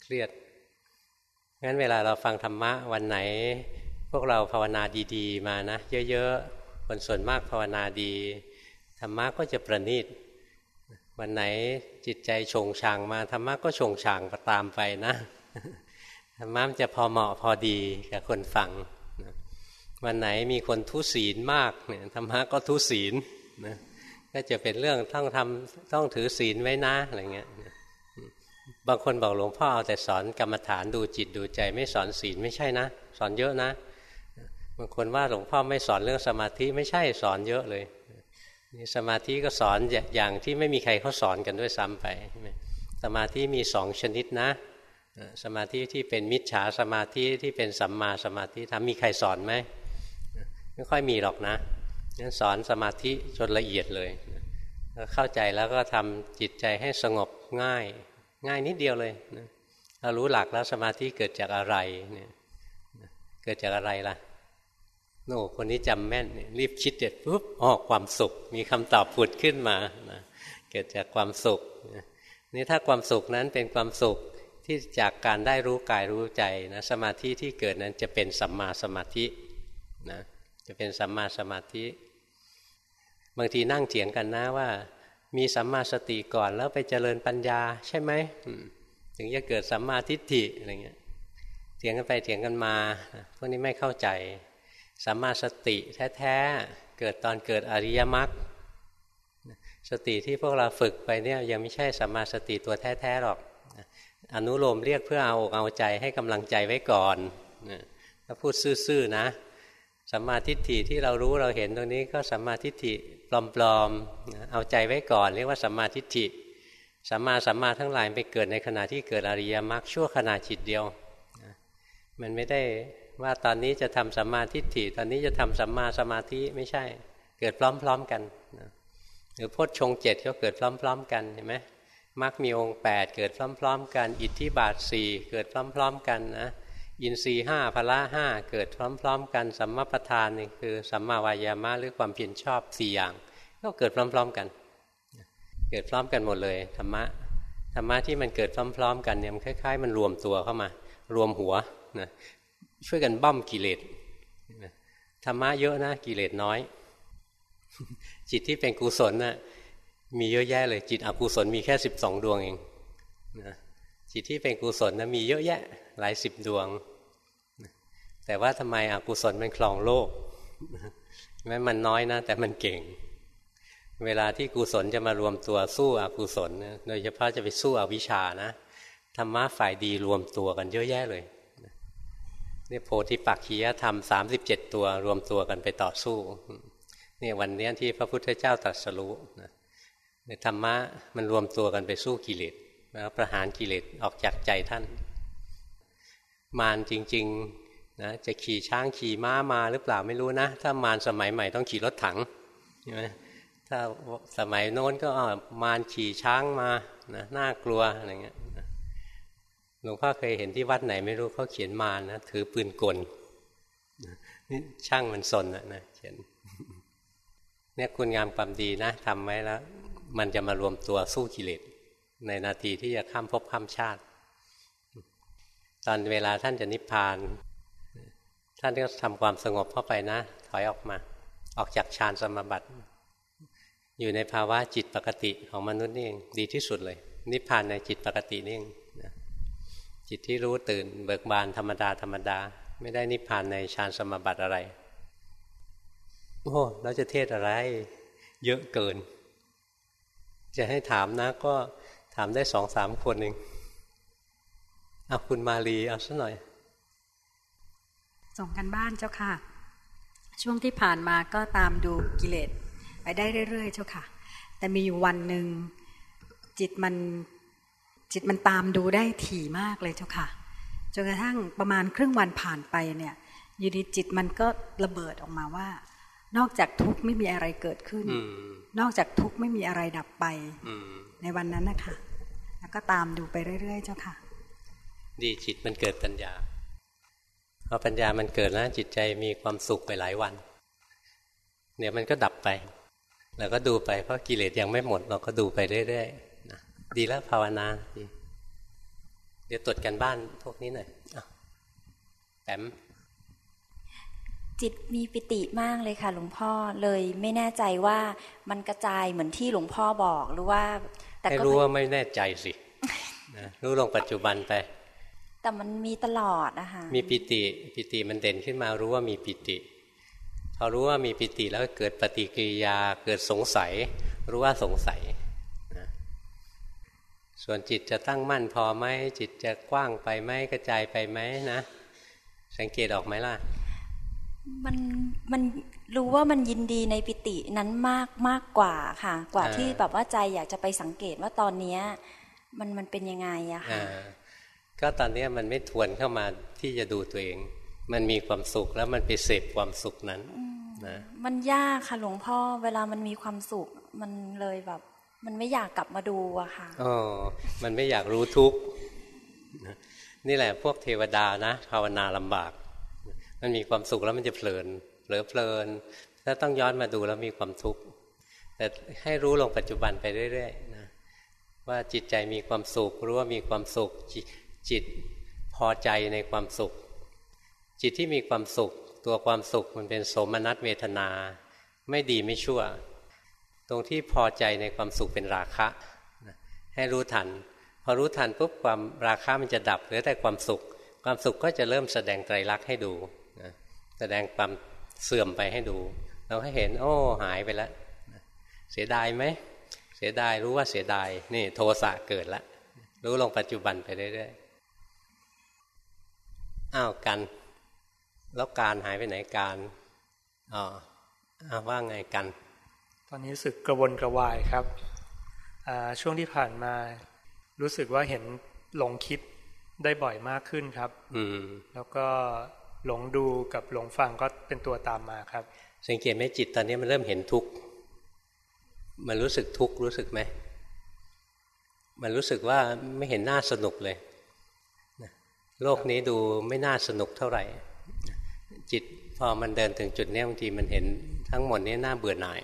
เครียดงั้นเวลาเราฟังธรรมะวันไหน พวกเราภาวนาดีๆ มานะ เยอะๆคนส่วนมากภาวนาดีธรรมะก็จะประณีตวันไหนจิตใจชงช่างมาธรรมะก็ชงช่างตามไปนะธรรมะมันจะพอเหมาะพอดีกับคนฟังวันไหนมีคนทุศีลมากเนี่ยธรรมะก็ทุศีลนะก็จะเป็นเรื่องต้องทำต้องถือศีลไว้นะอะไรเงี้ย บางคนบอกหลวงพ่อเอาแต่สอนกรรมฐานดูจิตดูใจไม่สอนศีลไม่ใช่นะ สอนเยอะนะ บางคนว่าหลวงพ่อไม่สอนเรื่องสมาธิไม่ใช่สอนเยอะเลยนี่สมาธิก็สอนอย่างที่ไม่มีใครเขาสอนกันด้วยซ้ำไป สมาธิมีสองชนิดนะ สมาธิที่เป็นมิจฉาสมาธิที่เป็นสัมมาสมาธิทำมีใครสอนไหมไม่ค่อยมีหรอกนะงั้นสอนสมาธิจนละเอียดเลย เข้าใจแล้วก็ทำจิตใจให้สงบง่าย ง่ายนิดเดียวเลยนะเรารู้หลักแล้วสมาธิเกิดจากอะไรเนี่ยเกิดจากอะไรล่ะโน่คนนี้จำแม่นรีบคิดเด็ดปุ๊บออกความสุข มีคำตอบผุดขึ้นมานะเกิดจากความสุขนี่ถ้าความสุขนั้นเป็นความสุขที่จากการได้รู้กายรู้ใจนะสมาธิที่เกิดนั้นจะเป็นสัมมาสมาธินะจะเป็นสัมมาสมาธิ บางทีนั่งเถียงกันนะว่า มีสัมมาสติก่อนแล้วไปเจริญปัญญาใช่ไหมถึงจะเกิดสัมมาทิฏฐิอะไรเงี้ยเถียงกันไปเถียงกันมาพวกนี้ไม่เข้าใจสัมมาสติแท้ๆเกิดตอนเกิดอริยมรรคสติที่พวกเราฝึกไปเนี่ยยังไม่ใช่สัมมาสติตัวแท้ๆหรอกอนุโลมเรียกเพื่อเอาเอาใจให้กำลังใจไว้ก่อนถ้าพูดซื่อๆนะสัมมาทิฏฐิที่เรารู้เราเห็นตรงนี้ก็สัมมาทิฏฐิ ปลอมๆ เอาใจไว้ก่อน เรียกว่าสัมมาทิฏฐิสัมมาสัมมาทั้งหลายไปเกิดในขณะที่เกิดอริยมรรคชั่วขณะจิตเดียว มันไม่ได้ว่าตอนนี้จะทำสัมมาทิฏฐิตอนนี้จะทำสัมมาสมาธิไม่ใช่ เกิดพร้อมๆกันหรือพจชงเจ็ดก็เกิดพร้อม ๆ กันเห็นไหมมรรคมีองค์ 8 เกิดพร้อม ๆ กัน อิทธิบาทสี่เกิดพร้อม ๆ กันนะ อินทรีห้าพละห้าเกิดพร้อม ๆ กันสัมมาประธานนี่คือสัมมาวายามะหรือความเพียรชอบสี่อย่าง ก็เกิดพร้อม ๆกัน เกิดพร้อมกันหมดเลยธรรมะธรรมะที่มันเกิดพร้อม ๆ กันเนี่ยมันคล้าย ๆ มันรวมตัวเข้ามา รวมหัวนะช่วยกันบั้มกิเลสธรรมะเยอะนะกิเลสน้อย จิตที่เป็นกุศลนะ่ะมีเยอะแยะเลยจิตอกุศลมีแค่สิบสองดวงเองนะ จิตที่เป็นกุศลนะมีเยอะแยะหลายสิบดวง แต่ว่าทำไมอกุศลมันคลองโลกแม้มันน้อยนะ แต่มันเก่ง เวลาที่กุศลจะมารวมตัวสู้อกุศลโดยเฉพาะจะไปสู้อวิชานะธรรมะฝ่ายดีรวมตัวกันเยอะแยะเลยนี่โพธิปักขียธรรมสามสิบเจ็ดตัวรวมตัวกันไปต่อสู้นี่วันนี้ที่พระพุทธเจ้าตรัสรู้ในธรรมะมันรวมตัวกันไปสู้กิเลส แล้วประหารกิเลสออกจากใจท่าน มารจริงๆนะจะขี่ช้างขี่ม้ามาหรือเปล่าไม่รู้นะ ถ้ามารสมัยใหม่ต้องขี่รถถังใช่ไหมถ้าสมัยโน้นก็มารขี่ช้างมานะน่ากลัวอะไรเงี้ยหลวงพ่อเคยเห็นที่วัดไหนไม่รู้เขาเขียนมานะถือปืนกลนี่ช่างมันสนนะนะเขียนเนี่ยคุณงามความดีนะทำไว้แล้ว มันจะมารวมตัวสู้กิเลส ในนาทีที่จะข้ามภพข้ามชาติ ตอนเวลาท่านจะนิพพาน ท่านก็ทำความสงบเข้าไปนะ ถอยออกมา ออกจากฌานสมาบัติ อยู่ในภาวะจิตปกติของมนุษย์นี่เองดีที่สุดเลย นิพพานในจิตปกตินี่เองจิตที่รู้ตื่นเบิกบานธรรมดาธรรมดา ไม่ได้นิพพานในฌานสมบัติอะไร โอ้แล้วจะเทศอะไร เยอะเกิน จะให้ถามนะก็ ถามได้สองสามคนเองเอาคุณมาลีเอาสัหน่อย ส่งกันบ้านเจ้าค่ะ ช่วงที่ผ่านมาก็ตามดูกิเลสไปได้เรื่อยๆ เจ้าค่ะ แต่มีอยู่วันหนึ่งจิตมันจิตมันตามดูได้ถี่มากเลยเจ้าค่ะจนกระทั่งประมาณครึ่งวันผ่านไปเนี่ยอยู่ดีจิตมันก็ระเบิดออกมาว่า นอกจากทุกข์ไม่มีอะไรเกิดขึ้น นอกจากทุกข์ไม่มีอะไรดับไปในวันนั้นนะคะแล้ว ก็ตามดูไปเรื่อย ๆ เจ้าค่ะ ดีจิตมันเกิดปัญญาพอปัญญามันเกิดแล้วจิตใจมีความสุขไปหลายวันเนี่ยมันก็ดับไปเราก็ดูไปเพราะกิเลสยังไม่หมด เราก็ดูไปเรื่อยๆนะดีแล้วภาวนาดีเดี๋ยวตรวจกันบ้านพวกนี้หน่อยแต้มจิตมีปิติมากเลยค่ะ หลวงพ่อเลยไม่แน่ใจว่ามันกระจายเหมือนที่หลวงพ่อบอกหรือว่า แต่ก็รู้ว่าไม่แน่ใจสิ นะรู้ลงปัจจุบันไป แต่มันมีตลอดนะคะมีปิติปิติมันเด่นขึ้นมารู้ว่ามีปิติพอรู้ว่ามีปิติแล้วเกิดปฏิกิริยาเกิดสงสัย รู้ว่าสงสัยนะส่วนจิตจะตั้งมั่นพอไหมจิตจะกว้างไปไหมกระจายไปไหมนะ สังเกตออกไหมล่ะ มันมันรู้ว่ามันยินดีในปิตินั้นมากมากกว่าค่ะ กว่าที่แบบว่าใจอยากจะไปสังเกตว่าตอนเนี้ย มันมันเป็นยังไงอะค่ะก็ตอนนี้มันไม่ทวนเข้ามาที่จะดูตัวเอง มันมีความสุขแล้วมันไปเสพความสุขนั้นนะมันยากค่ะหลวงพ่อเวลามันมีความสุขมันเลยแบบ มันไม่อยากกลับมาดูอะค่ะอ๋อมันไม่อยากรู้ทุกข์นี่แหละพวกเทวดานะ ภาวนาลำบาก มันมีความสุขแล้วมันจะเพลินเผลอเพลินถ้าต้องย้อนมาดูแล้วมีความทุกข์แต่ให้รู้ลงปัจจุบันไปเรื่อยๆนะ ว่าจิตใจมีความสุขรู้ว่ามีความสุขจิตพอใจในความสุข จิตที่มีความสุข ตัวความสุขมันเป็นสมนัตเวทนา ไม่ดีไม่ชั่ว ตรงที่พอใจในความสุขเป็นราคะ ให้รู้ทัน พอรู้ทันปุ๊บความราคะมันจะดับเหลือแต่ความสุข ความสุขก็จะเริ่มแสดงไตรลักษณ์ให้ดูแสดงความเสื่อมไปให้ดู เราให้เห็น โอ้หายไปแล้วเสียดายไหม สียดายรู้ว่าเสียดายนี่โทสะเกิดแล้วรู้ลงปัจจุบันไปเรื่อยๆอ้าวกัน แล้วการหายไปไหนการอ๋ออาว่าไงกัน ตอนนี้รู้สึกกระวนกระวายครับช่วงที่ผ่านมารู้สึกว่าเห็นหลงคิดได้บ่อยมากขึ้นครับ อืมแล้วก็หลงดูกับหลงฟังก็เป็นตัวตามมาครับ สังเกตไหมจิตตอนนี้มันเริ่มเห็นทุกข์ มันรู้สึกทุกข์รู้สึกไหม มันรู้สึกว่าไม่เห็นน่าสนุกเลย โลกนี้ดูไม่น่าสนุกเท่าไหร่ จิตพอมันเดินถึงจุดนี้บางทีมันเห็นทั้งหมดนี้น่าเบื่อหน่าย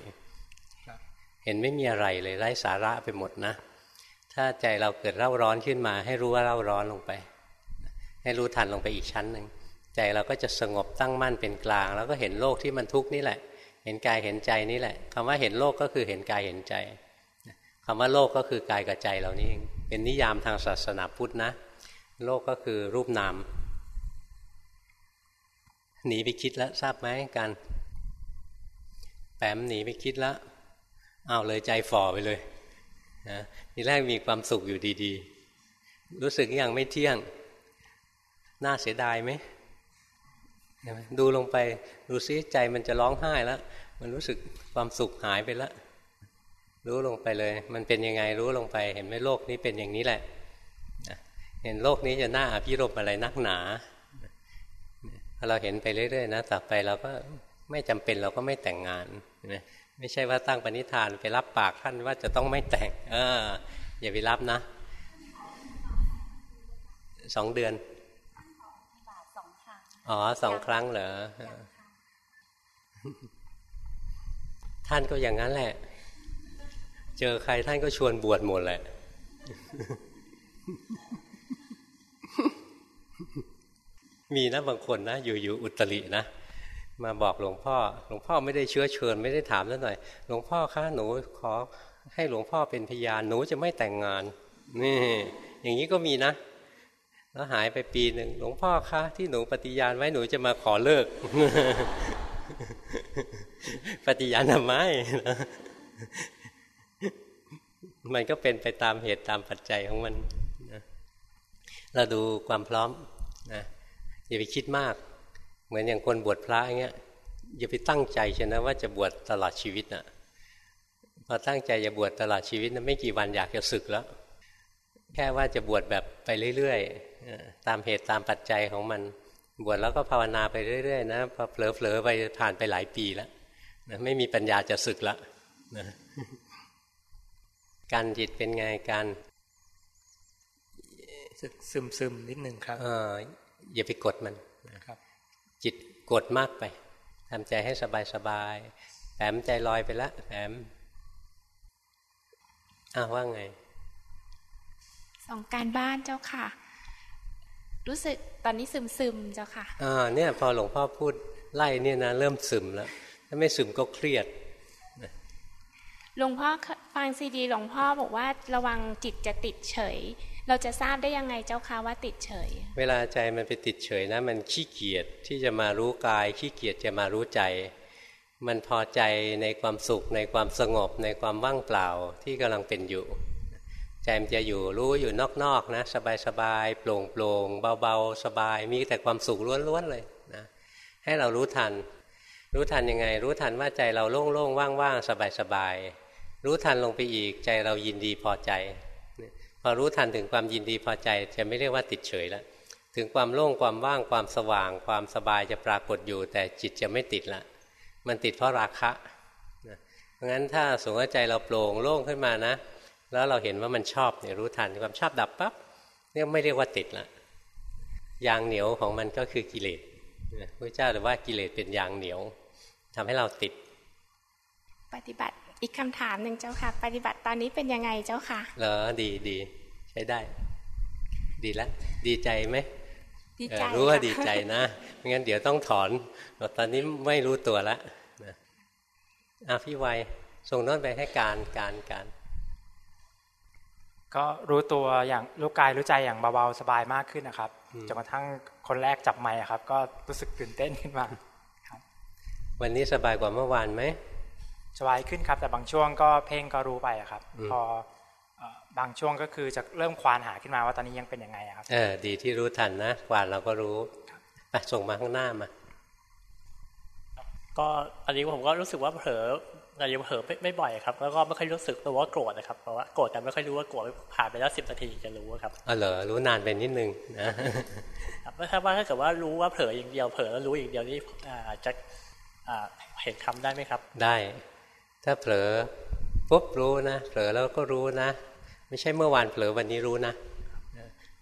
เห็นไม่มีอะไรเลยไร้สาระไปหมดนะ ถ้าใจเราเกิดเร่าร้อนขึ้นมา ให้รู้ว่าเร่าร้อนลงไป ให้รู้ทันลงไปอีกชั้นหนึ่งใจเราก็จะสงบตั้งมั่นเป็นกลาง แล้วก็เห็นโลกที่มันทุกข์นี่แหละ ห็นกายเห็นใจนี่แหละคำว่าเห็นโลกก็คือเห็นกายเห็นใจคำว่าโลกก็คือกายกับใจเรานี่เองเป็นนิยามทางศาสนาพุทธนะ โลกก็คือรูปนามหนีไปคิดแล้วทราบไหมกันแปมหนีไปคิดแล้วเอาเลยใจฝ่อไปเลยนะทีแรกมีความสุขอยู่ดีๆ รู้สึกยังไม่เที่ยง น่าเสียดายไหมดูลงไปดูซิใจมันจะร้องไห้แล้ว มันรู้สึกความสุขหายไปแล้วรู้ลงไปเลย มันเป็นยังไงรู้ลงไป เห็นไหมโลกนี้เป็นอย่างนี้แหละเห็นโลกนี้จะน่าอภิรมอะไรนักหนาพอเราเห็นไปเรื่อยๆนะต่อไปเราก็ไม่จำเป็นเราก็ไม่แต่งงานไม่ใช่ว่าตั้งปณิธานไปรับปากท่านว่าจะต้องไม่แต่ง เออ อย่าไปรับนะสองเดือนอ๋อสองครั้งเหรอ ท่านก็อย่างนั้นแหละ เจอใครท่านก็ชวนบวชหมดแหละ มีนะบางคนนะ อยู่อยู่อุตรินะมาบอกหลวงพ่อ หลวงพ่อไม่ได้เชื้อเชิญไม่ได้ถามแล้วหน่อย หลวงพ่อคะหนูขอให้หลวงพ่อเป็นพยานหนูจะไม่แต่งงาน นี่ อย่างนี้ก็มีนะ แล้วหายไปปีหนึ่งหลวงพ่อคะที่หนูปฏิญาณไว้หนูจะมาขอเลิก ปฏิญาณทำไมมันก็เป็นไปตามเหตุตามปัจจัยของมันนะเราดูความพร้อมนะอย่าไปคิดมาก เหมือนอย่างคนบวชพระอย่างเงี้ยอย่าไปตั้งใจชนะว่าจะบวชตลอดชีวิตนะ่ะพอตั้งใจจะบวชตลอดชีวิตนะไม่กี่วันอยากจะศึกแล้ว แค่ว่าจะบวชแบบไปเรื่อยๆตามเหตุตามปัจจัยของมัน บวชแล้วก็ภาวนาไปเรื่อยๆนะพอเผลอๆไปผ่านไปหลายปีแล้วนะไม่มีปัญญาจะศึกแล้วนะการจิตเป็นไงการซึมซึมนิดนึงครับ เอออย่าไปกดมันครับ จิตกดมากไปทำใจให้สบายสบายแผมใจลอยไปแล้วแผมอ้าว่าไง สองการบ้านเจ้าค่ะ รู้สึกตอนนี้ซึมซึมเจ้าค่ะอ่าเนี่ยพอหลวงพ่อพูดไล่เนี่ยนะเริ่มซึมแล้วถ้าไม่ซึมก็เครียดหลวงพ่อฟังซีดีหลวงพ่อบอกว่าระวังจิตจะติดเฉย เราจะทราบได้ยังไงเจ้าคะว่าติดเฉย เวลาใจมันไปติดเฉยนะ มันขี้เกียจที่จะมารู้กาย ขี้เกียจจะมารู้ใจ มันพอใจในความสุขในความสงบในความว่างเปล่าที่กำลังเป็นอยู่ ใจมันจะอยู่รู้อยู่นอกๆนะ สบายๆโปร่งโปร่งเบาๆ สบายมีแต่ความสุขล้วนๆเลยนะให้เรารู้ทัน รู้ทันยังไง รู้ทันว่าใจเราโล่งๆว่างๆสบายๆรู้ทันลงไปอีกใจเรายินดีพอใจ พอรู้ทันถึงความยินดีพอใจ จะไม่เรียกว่าติดเฉยแล้วถึงความโล่งความว่างความสว่าง ความสบายจะปรากฏอยู่ แต่จิตจะไม่ติดละมันติดเพราะราคะเพราะงั้นถ้าสมมติใจเราโปร่งโล่งขึ้นมานะ แล้วเราเห็นว่ามันชอบเนี่ยรู้ทันความชอบดับปับ๊บเนี่ยไม่เรียกว่าติดละยางเหนียวของมันก็คือกิเลสพระเจ้าหรือว่ากิเลสเป็นยางเหนียวทำให้เราติด ปฏิบัติอีกคำถามหนึ่งเจ้าค่ะ ปฏิบัติตอนนี้เป็นยังไงเจ้าค่ะเหรอดีดีใช้ได้ ดีแล้วดีใจไหมดีใจรู้ว่าดีใจนะไม่งั้นเดี๋ยวต้องถอนตอนนี้ไม่รู้ตัวละนะอาพี่ไวส่งโน้นไปให้การการการ ก็รู้ตัวอย่างรู้กายรู้ใจอย่างเบาๆสบายมากขึ้นนะครับจนกระทั่งคนแรกจับไม้ครับ ก็รู้สึกตื่นเต้นขึ้นมาครับวันนี้สบายกว่าเมื่อวานไหมสบายขึ้นครับ แต่บางช่วงก็เพ่งก็รู้ไปครับ พอบางช่วงก็คือจะเริ่มควานหาขึ้นมาว่าตอนนี้ยังเป็นยังไงครับเออดีที่รู้ทันนะควานเราก็รู้ไปส่งมาข้างหน้ามาก็อันนี้ผมก็รู้สึกว่าเผลอ แต่ยังเผลอไม่บ่อยครับ แล้วก็ไม่ค่อยรู้สึกตัวว่าโกรธนะครับเพราะว่าโกรธแต่ไม่ค่อยรู้ว่าโกรธผ่านไปแล้วสิบนาทีจะรู้ครับอ๋อเหรอรู้นานไปนิดนึงนะถ้าว่าถ้าเกิดว่ารู้ว่าเผลออย่างเดียวเผลอแล้วรู้อย่างเดียวนี่จะเห็นคำได้ไหมครับ ได้ ถ้าเผลอปุ๊บรู้นะเผลอแล้วก็รู้นะ ไม่ใช่เมื่อวานเผลอวันนี้รู้นะ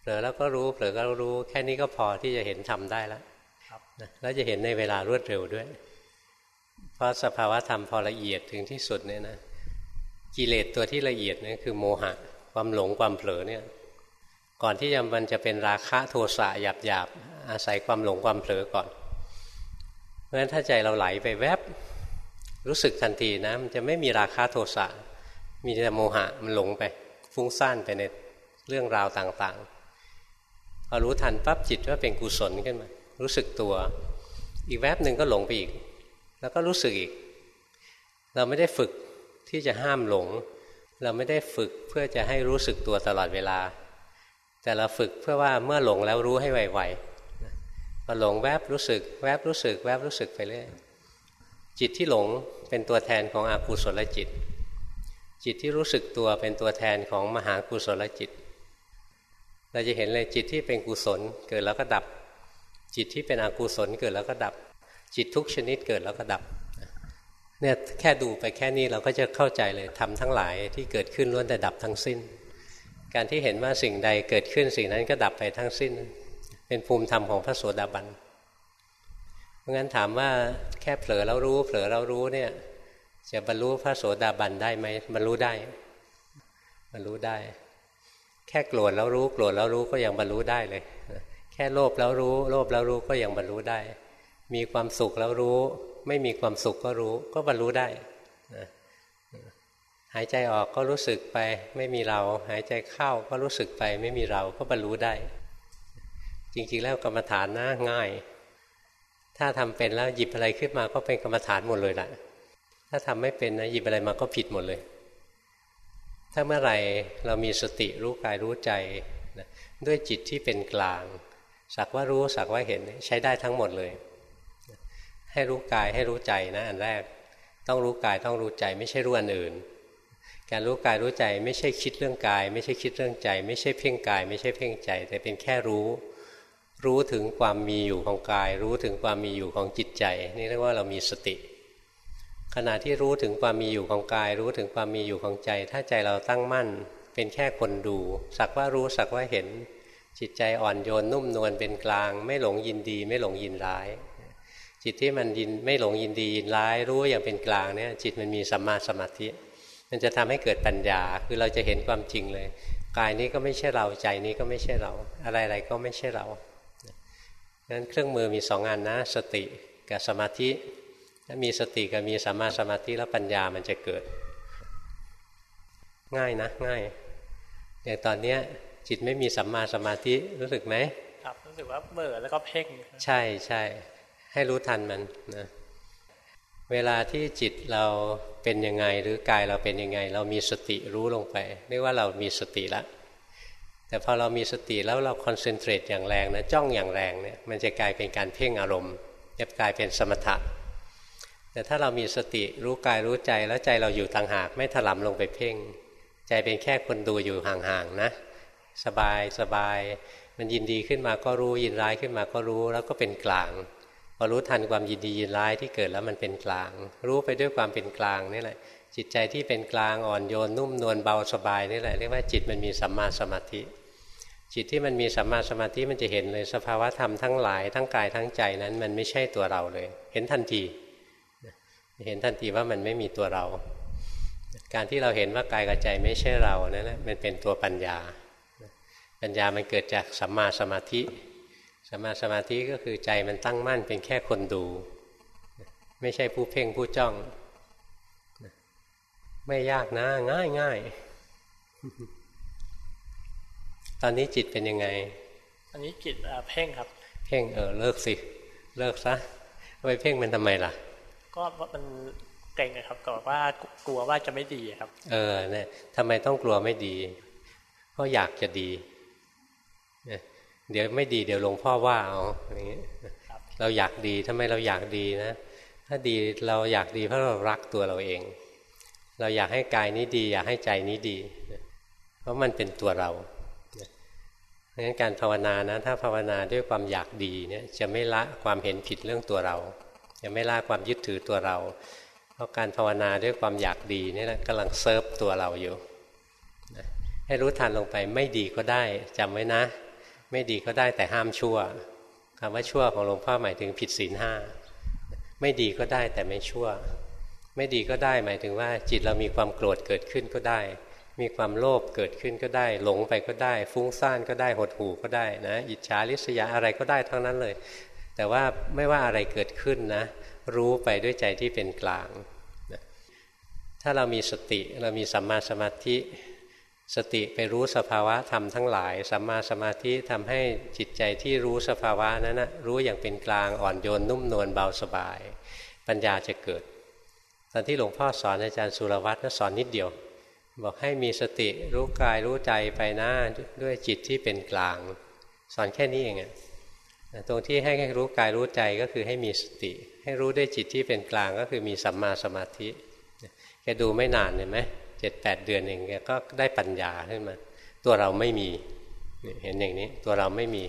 เผลอแล้วก็รู้เผลอก็รู้แค่นี้ก็พอที่จะเห็นทำได้แล้วแล้วจะเห็นในเวลารวดเร็วด้วย เพราะสภาวะธรรมพอละเอียดถึงที่สุดเนี่ยนะกิเลสตัวที่ละเอียดเนี่ยคือโมหะ ความหลงความเผลอเนี่ย ก่อนที่จะมันจะเป็นราคะโทสะหยาบหยาบอาศัยความหลงความเผลอก่อน เพราะฉะนั้นถ้าใจเราไหลไปแวบ รู้สึกทันทีนะมันจะไม่มีราคาโทสะมีแต่โมหะมันหลงไป ฟุ้งซ่านไปในเรื่องราวต่างๆพอรู้ทันปั๊บจิตว่าเป็นกุศลขึ้นมา รู้สึกตัว อีกแวบหนึ่งก็หลงไปอีก แล้วก็รู้สึกอีก เราไม่ได้ฝึกที่จะห้ามหลง เราไม่ได้ฝึกเพื่อจะให้รู้สึกตัวตลอดเวลา แต่เราฝึกเพื่อว่าเมื่อหลงแล้วรู้ให้ไวๆพอหลงแวบรู้สึก แวบรู้สึก แวบรู้สึกไปเรื่อยจิตที่หลงเป็นตัวแทนของอกุศลจิต จิตที่รู้สึกตัวเป็นตัวแทนของมหากุศลจิต เราจะเห็นเลยจิตที่เป็นกุศลเกิดแล้วก็ดับ จิตที่เป็นอกุศลเกิดแล้วก็ดับ จิตทุกชนิดเกิดแล้วก็ดับเนี่ยแค่ดูไปแค่นี้เราก็จะเข้าใจเลยทำทั้งหลายที่เกิดขึ้นล้วนแต่ดับทั้งสิ้น การที่เห็นว่าสิ่งใดเกิดขึ้นสิ่งนั้นก็ดับไปทั้งสิ้น เป็นภูมิธรรมของพระโสดาบันเพราะงั้นถามว่าแค่เผลอแล้วรู้ เผลอแล้วรู้เนี่ยจะบรรลุพระโสดาบันได้ไหมบรรลุได้บรรลุได้ แค่โกรธแล้วรู้โกรธแล้วรู้ก็ยังบรรลุได้เลย แค่โลภแล้วรู้ โลภแล้วรู้ก็ยังบรรลุได้ มีความสุขแล้วรู้ ไม่มีความสุขก็รู้ ก็บรรลุได้นะหายใจออกก็รู้สึกไปไม่มีเรา หายใจเข้าก็รู้สึกไป ไม่มีเราก็บรรลุได้ จริงๆแล้วกรรมฐานนะง่าย ถ้าทำเป็นแล้วหยิบอะไรขึ้นมาก็เป็นกรรมฐานหมดเลยแหละถ้าทำไม่เป็นนะหยิบอะไรมาก็ผิดหมดเลย ถ้าเมื่อไหร่เรามีสติรู้กายรู้ใจนะด้วยจิตที่เป็นกลาง สักว่ารู้สักว่าเห็นใช้ได้ทั้งหมดเลย ให้รู้กายให้รู้ใจนะอันแรก ต้องรู้กายต้องรู้ใจไม่ใช่รู้อันอื่น การรู้กายรู้ใจไม่ใช่คิดเรื่องกาย ไม่ใช่คิดเรื่องใจ ไม่ใช่เพ่งกาย ไม่ใช่เพ่งใจ แต่เป็นแค่รู้ รู้ถึงความมีอยู่ของกาย รู้ถึงความมีอยู่ของจิตใจ นี่เรียกว่าเรามีสติ ขณะที่รู้ถึงความมีอยู่ของกาย รู้ถึงความมีอยู่ของใจ ถ้าใจเราตั้งมั่น เป็นแค่คนดู สักว่ารู้สักว่าเห็นจิตใจอ่อนโยนนุ่มนวลเป็นกลาง ไม่หลงยินดี ไม่หลงยินร้าย จิตที่มันยินไม่หลงยินดียินร้ายรู้อย่างเป็นกลางเนี่ยจิตมันมีสัมมาสมาธิ มันจะทำให้เกิดปัญญาคือเราจะเห็นความจริงเลยกายนี้ก็ไม่ใช่เราใจนี้ก็ไม่ใช่เรา อะไรๆก็ไม่ใช่เรานั้นเครื่องมือมีสองอันนะ สติกับสมาธิถ้ามีสติกับมีสัมมาสมาธิแล้วปัญญามันจะเกิด ง่ายนะง่ายอย่างตอนเนี้ยจิตไม่มีสัมมาสมาธิรู้สึกไหมครับรู้สึกว่าเบื่อแล้วก็เพ่ง ใช่ใช่ ให้รู้ทันมันนะเวลาที่จิตเราเป็นยังไงหรือกายเราเป็นยังไง เรามีสติรู้ลงไปเรียกว่าเรามีสติละ แต่พอเรามีสติแล้วเราคอนเซนเทรตอย่างแรงนะจ้องอย่างแรงเนี่ยมันจะกลายเป็นการเพ่งอารมณ์จะกลายเป็นสมถะ แต่ถ้าเรามีสติรู้กายรู้ใจแล้วใจเราอยู่ต่างหาก ไม่ถลำลงไปเพ่ง ใจเป็นแค่คนดูอยู่ห่างๆนะ สบายสบาย มันยินดีขึ้นมาก็รู้ยินร้ายขึ้นมาก็รู้แล้วก็เป็นกลาง พอรู้ทันความยินดียินร้ายที่เกิดแล้วมันเป็นกลาง รู้ไปด้วยความเป็นกลางนี่แหละ จิตใจที่เป็นกลางอ่อนโยนนุ่มนวลเบาสบายนี่แหละเรียกว่าจิตมันมีสัมมาสมาธิ จิตที่มันมีสัมมาสมาธิมันจะเห็นเลยสภาวะธรรมทั้งหลายทั้งกายทั้งใจนั้นมันไม่ใช่ตัวเราเลย เห็นทันทีเห็นทันทีว่ามันไม่มีตัวเรา การที่เราเห็นว่ากายกับใจไม่ใช่เรานั่นแหละมันเป็นตัวปัญญา ปัญญามันเกิดจากสัมมาสมาธิ สัมมาสมาธิก็คือใจมันตั้งมั่นเป็นแค่คนดู ไม่ใช่ผู้เพ่งผู้จ้อง ไม่ยากนะ ง่ายง่ายตอนนี้จิตเป็นยังไง อันนี้จิตเพ่งครับ เพ่งเออเลิกสิ เลิกซะไปเพ่งมันทำไมล่ะ ก็มันเกรงครับก็ว่ากลัวว่าจะไม่ดีครับ เออเนี่ยทำไมต้องกลัวไม่ดี เพราะอยากจะดี เดี๋ยวไม่ดีเดี๋ยวหลวงพ่อว่าเอาอย่างนี้เราอยากดีทำไมเราอยากดีนะ ถ้าดีเราอยากดีเพราะเรารักตัวเราเอง เราอยากให้กายนี้ดี อยากให้ใจนี้ดี เพราะมันเป็นตัวเราเพราะฉะนั้นการภาวนานะถ้าภาวนาด้วยความอยากดีเนี่ยจะไม่ละความเห็นผิดเรื่องตัวเรายังไม่ละความยึดถือตัวเรา เพราะการภาวนาด้วยความอยากดีนี่แหละกำลังเซิร์ฟตัวเราอยู่ให้รู้ทันลงไปไม่ดีก็ได้จำไว้นะ ไม่ดีก็ได้แต่ห้ามชั่วคำว่าชั่วของหลวงพ่อหมายถึงผิดศีลห้าไม่ดีก็ได้แต่ไม่ชั่ว ไม่ดีก็ได้หมายถึงว่าจิตเรามีความโกรธเกิดขึ้นก็ได้ มีความโลภเกิดขึ้นก็ได้ หลงไปก็ได้ ฟุ้งซ่านก็ได้หดหู่ก็ได้นะอิจฉาริษยาอะไรก็ได้ทั้งนั้นเลย แต่ว่าไม่ว่าอะไรเกิดขึ้นนะ รู้ไปด้วยใจที่เป็นกลางนะถ้าเรามีสติเรามีสัมมาสมาธิ สติไปรู้สภาวะธรรมทั้งหลายสัมมาสมาธิทำให้จิตใจที่รู้สภาวะนั้นนะรู้อย่างเป็นกลางอ่อนโยนนุ่มนวลเบาสบาย ปัญญาจะเกิด ตอนที่หลวงพ่อสอนอาจารย์สุรวัตรนะสอนนิดเดียว บอกให้มีสติรู้กายรู้ใจไปหนะด้วยจิตที่เป็นกลาง สอนแค่นี้เองอะตรงที่ให้รู้กายรู้ใจก็คือให้มีสติ ให้รู้ด้วยจิตที่เป็นกลางก็คือมีสัมมาสมาธิแกดูไม่นานเห็นไหม เจ็ดแปดเดือนเองแกก็ได้ปัญญาขึ้นมา ตัวเราไม่มีเห็นอย่างนี้ตัวเราไม่มี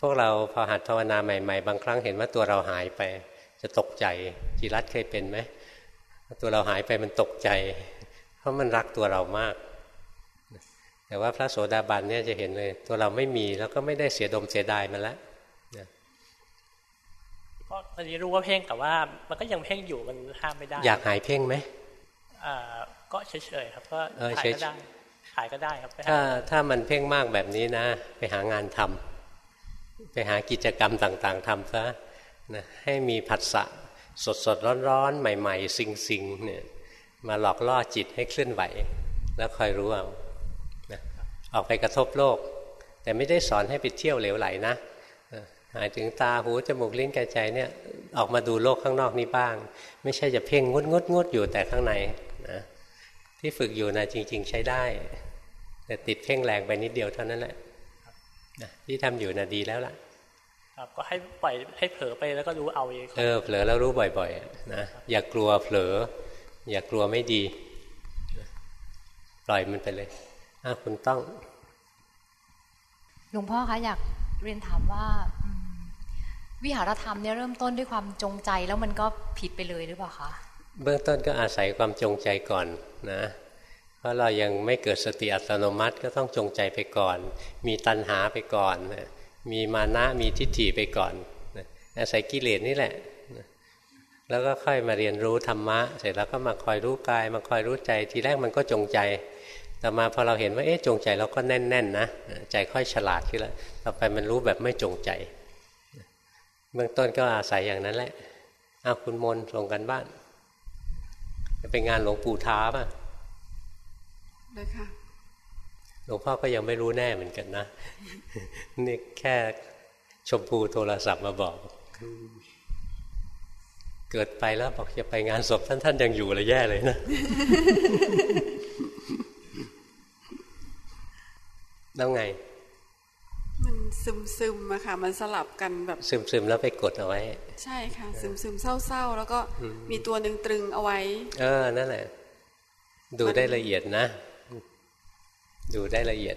พวกเราพอหัดภาวนาใหม่ ๆ บางครั้งเห็นว่าตัวเราหายไป จะตกใจจิรัตเคยเป็นไหมตัวเราหายไปมันตกใจ เพราะมันรักตัวเรามาก แต่ว่าพระโสดาบันเนี่ยจะเห็นเลย ตัวเราไม่มีแล้วก็ไม่ได้เสียดมเสียดายมันแล้วเพราะตอนนี้รู้ว่าเพ่งแต่ว่า มันก็ยังเพ่งอยู่มันห้ามไม่ได้ อยากหายเพ่งไหมอ่า ก็เฉยๆครับก็หายก็ได้หายก็ได้ครับถ้าถ้ามันเพ่งมากแบบนี้นะ ไปหางานทำไปหากิจกรรมต่างๆทำซะนะให้มีผัสสะสดสดร้อนร้อนใหม่ ๆ สิงสิงเนี่ยมาหลอกล่อจิตให้เคลื่อนไหว แล้วคอยรู้เอานะออกไปกระทบโลก แต่ไม่ได้สอนให้ไปเที่ยวเหลวไหลนะหมายถึงตาหูจมูกลิ้นกายใจเนี่ยออกมาดูโลกข้างนอกนี้บ้าง ไม่ใช่จะเพ่งงดงดงดอยู่แต่ข้างในนะ ที่ฝึกอยู่นะจริง ๆ ใช้ได้ แต่ติดเพ่งแรงไปนิดเดียวเท่านั้นแหละที่ทำอยู่นะดีแล้วล่ะครับก็ให้ปล่อยให้เผลอไปแล้วก็รู้เอาเองเออเผลอแล้วรู้บ่อยๆนะอย่ากลัวเผลอ อย่ากลัวไม่ดีปล่อยมันไปเลยอะคุณต้องหลวงพ่อคะอยากเรียนถามว่าวิหารธรรมเนี่ยเริ่มต้นด้วยความจงใจแล้วมันก็ผิดไปเลยหรือเปล่าคะ เบื้องต้นก็อาศัยความจงใจก่อนนะเพราะเรายังไม่เกิดสติอัตโนมัติก็ต้องจงใจไปก่อน มีตัณหาไปก่อน มีมานะมีทิฏฐิไปก่อนอาศัยกิเลสนี่แหละ แล้วก็ค่อยมาเรียนรู้ธรรมะ เสร็จแล้วก็มาคอยรู้กาย มาคอยรู้ใจทีแรกมันก็จงใจ แต่มาพอเราเห็นว่าเอ๊ะจงใจเราก็แน่นๆนนะใจค่อยฉลาดขึ้นแล้วต่อไปมันรู้แบบไม่จงใจ เบื้องต้นก็อาศัยอย่างนั้นแหละเอาคุณมนส่งกันบ้าน จะเป็นงานหลวงปู่ท้าป่ะเลยค่ะหลวงพ่อก็ยังไม่รู้แน่เหมือนกันนะ นี่แค่ชมพูโทรศัพท์มาบอก เกิดไปแล้วบอกจะไปงานศพท่านท่านยังอยู่เลยแย่เลยนะ แล้วไงมัน ซึมซึมอะค่ะ มันสลับกันแบบซึมซึมแล้วไปกดเอาไว้ ใช่ค่ะ ซึมซึมเศร้าๆ แล้วก็มีตัวหนึ่งตรึงเอาไว้ เออนั่นแหละ ดูได้ละเอียดนะ ดูได้ละเอียด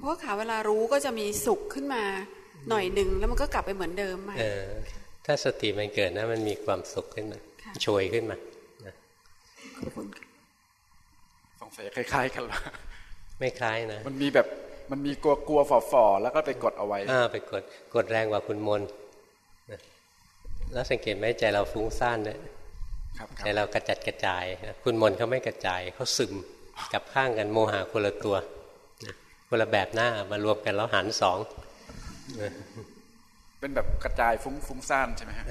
เพราะขาเวลารู้ก็จะมีสุขขึ้นมาหน่อยหนึ่งแล้วมันก็กลับไปเหมือนเดิมใหม่ถ้าสติมันเกิดนะ มันมีความสุขขึ้นมาโชยขึ้นมาขอบคุณสงสัยคล้ายๆกันละไม่คล้ายนะ มันมีแบบ มันมีกลัวกลัวฝ่อฝ่อแล้วก็ไปกดเอาไว้อ่าไปกดกดแรงกว่าคุณมนแล้วสังเกตไหมใจเราฟุ้งซ่านเนี่ยใจเรากระจัดกระจาย คุณมนเขาไม่กระจายเขาซึมกับข้างกันโมหะคนละตัวคนละแบบน่ามารวมกันแล้วหารสองเป็นแบบกระจายฟุ้งฟุ้งซ่านใช่ไหมฮะ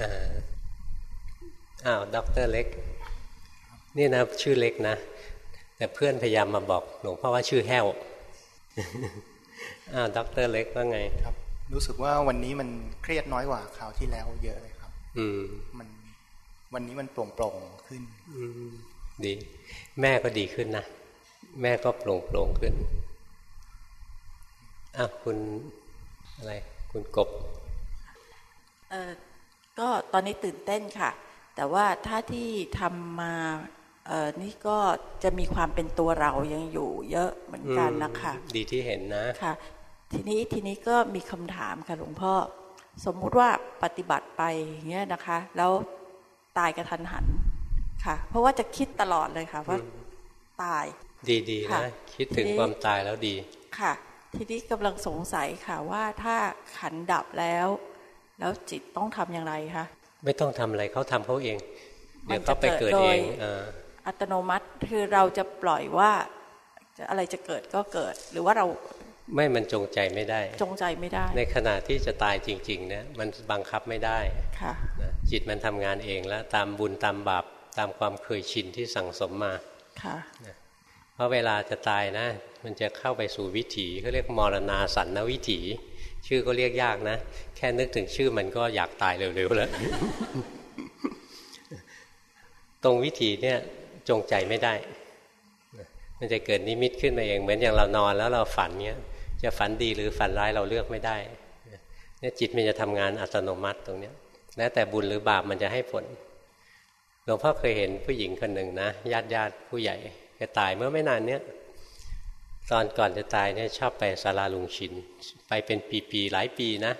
อ้าวด็อกเตอร์เล็ก นี่นะชื่อเล็กนะ แต่เพื่อนพยายามมาบอกหลวงพ่อว่าชื่อแห้ว อ้าวด็อกเตอร์เล็กว่าไงครับ รู้สึกว่าวันนี้มันเครียดน้อยกว่าคราวที่แล้วเยอะเลยครับ อืม มันวันนี้มันโปร่งโปร่งขึ้น อืมดี แม่ก็ดีขึ้นนะ แม่ก็โปร่งโปร่งขึ้นอะคุณอะไร คุณกบเออก็ตอนนี้ตื่นเต้นค่ะ แต่ว่าถ้าที่ทำมาเออ นี่ก็จะมีความเป็นตัวเรายังอยู่เยอะเหมือนกันนะคะดีที่เห็นนะค่ะ ทีนี้ทีนี้ก็มีคำถามค่ะหลวงพ่อ สมมุติว่าปฏิบัติไปอย่างเงี้ยนะคะ แล้วตายกระทันหันค่ะ เพราะว่าจะคิดตลอดเลยค่ะว่าตาย ดีๆนะคิดถึงความตายแล้วดีค่ะ ทีนี้กำลังสงสัยค่ะว่าถ้าขันดับแล้ว แล้วจิตต้องทำอย่างไรคะไม่ต้องทำอะไรเขาทำเขาเองเดี๋ยวเขาไปเกิดเอง อัตโนมัติคือเราจะปล่อยว่าอะไรจะเกิดก็เกิด หรือว่าเราไม่มันจงใจไม่ได้ จงใจไม่ได้ ในขณะที่จะตายจริงๆนะมันบังคับไม่ได้ค่ะจิตมันทำงานเองแล้วตามบุญตามบาปตามความเคยชินที่สั่งสมมาค่ะเพราะเวลาจะตายนะ มันจะเข้าไปสู่วิถีเขาเรียกมรณาสันนวิถี ชื่อก็เรียกยากนะ แค่นึกถึงชื่อมันก็อยากตายเร็วๆแล้ว ตรงวิถีเนี่ย จงใจไม่ได้ มันจะเกิดนิมิตขึ้นมาเองเหมือนอย่างเรานอนแล้วเราฝันเนี้ย จะฝันดีหรือฝันร้ายเราเลือกไม่ได้เนี่ยจิตมันจะทำงานอัตโนมัติตรงเนี้ยแล้วแต่บุญหรือบาปมันจะให้ผลหลวงพ่อเคยเห็นผู้หญิงคนหนึ่งนะญาติญาติผู้ใหญ่แกตายเมื่อไม่นานเนี้ยตอนก่อนจะตายเนี่ยชอบไปศาลาลุงชิน ไปเป็นปีๆหลายปีนะ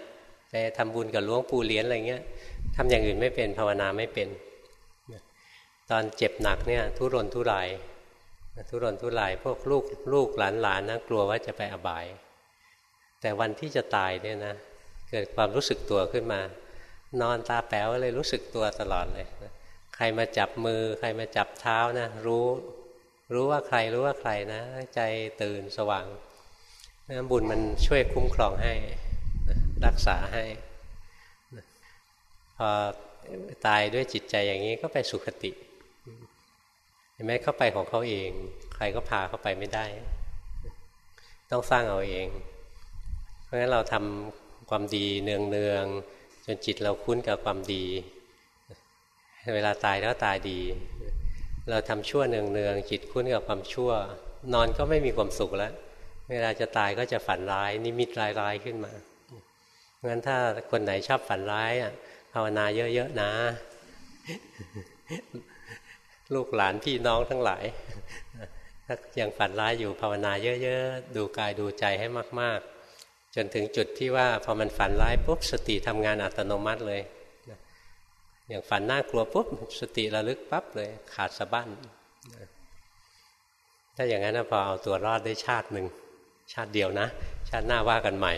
ไปทำบุญกับหลวงปู่เลี้ยนอะไรเงี้ยทำอย่างอื่นไม่เป็นภาวนาไม่เป็น ตอนเจ็บหนักเนี่ยทุรนทุรายทุรนทุรายพวกลูกลูกหลานหลานนะกลัวว่าจะไปอบาย แต่วันที่จะตายเนี่ยนะเกิดความรู้สึกตัวขึ้นมา นอนตาแป๋วเลยรู้สึกตัวตลอดเลยใครมาจับมือ ใครมาจับเท้านะรู้ รู้ว่าใครรู้ว่าใครนะ ใจตื่นสว่างนะบุญมันช่วยคุ้มครองให้รักษาให้พอตายด้วยจิตใจอย่างนี้ก็ไปสุคติ ห็นไหมเข้าไปของเขาเอง ใครก็พาเข้าไปไม่ได้ ต้องสร้างเอาเอง เพราะฉะนั้นเราทำความดีเนืองๆจนจิตเราคุ้นกับความดี เวลาตายแล้วตายดี เราทำชั่วเนืองๆจิตคุ้นกับความชั่ว นอนก็ไม่มีความสุขแล้ว เวลาจะตายก็จะฝันร้าย นิมิตร้ายๆขึ้นมางั้นถ้าคนไหนชอบฝันร้ายอะภาวนาเยอะๆนะ ลูกหลานพี่น้องทั้งหลายถ้ายังฝันร้ายอยู่ภาวนาเยอะๆ ดูกายดูใจให้มาก ๆ จนถึงจุดที่ว่าพอมันฝันร้ายปุ๊บสติทำงานอัตโนมัติเลยอย่างฝันน่ากลัวปุ๊บสติระลึกปั๊บเลยขาดสะบั้นถ้าอย่างนั้นพอเอาตัวรอดได้ชาติหนึ่งชาติเดียวนะ ชาติหน้าว่ากันใหม่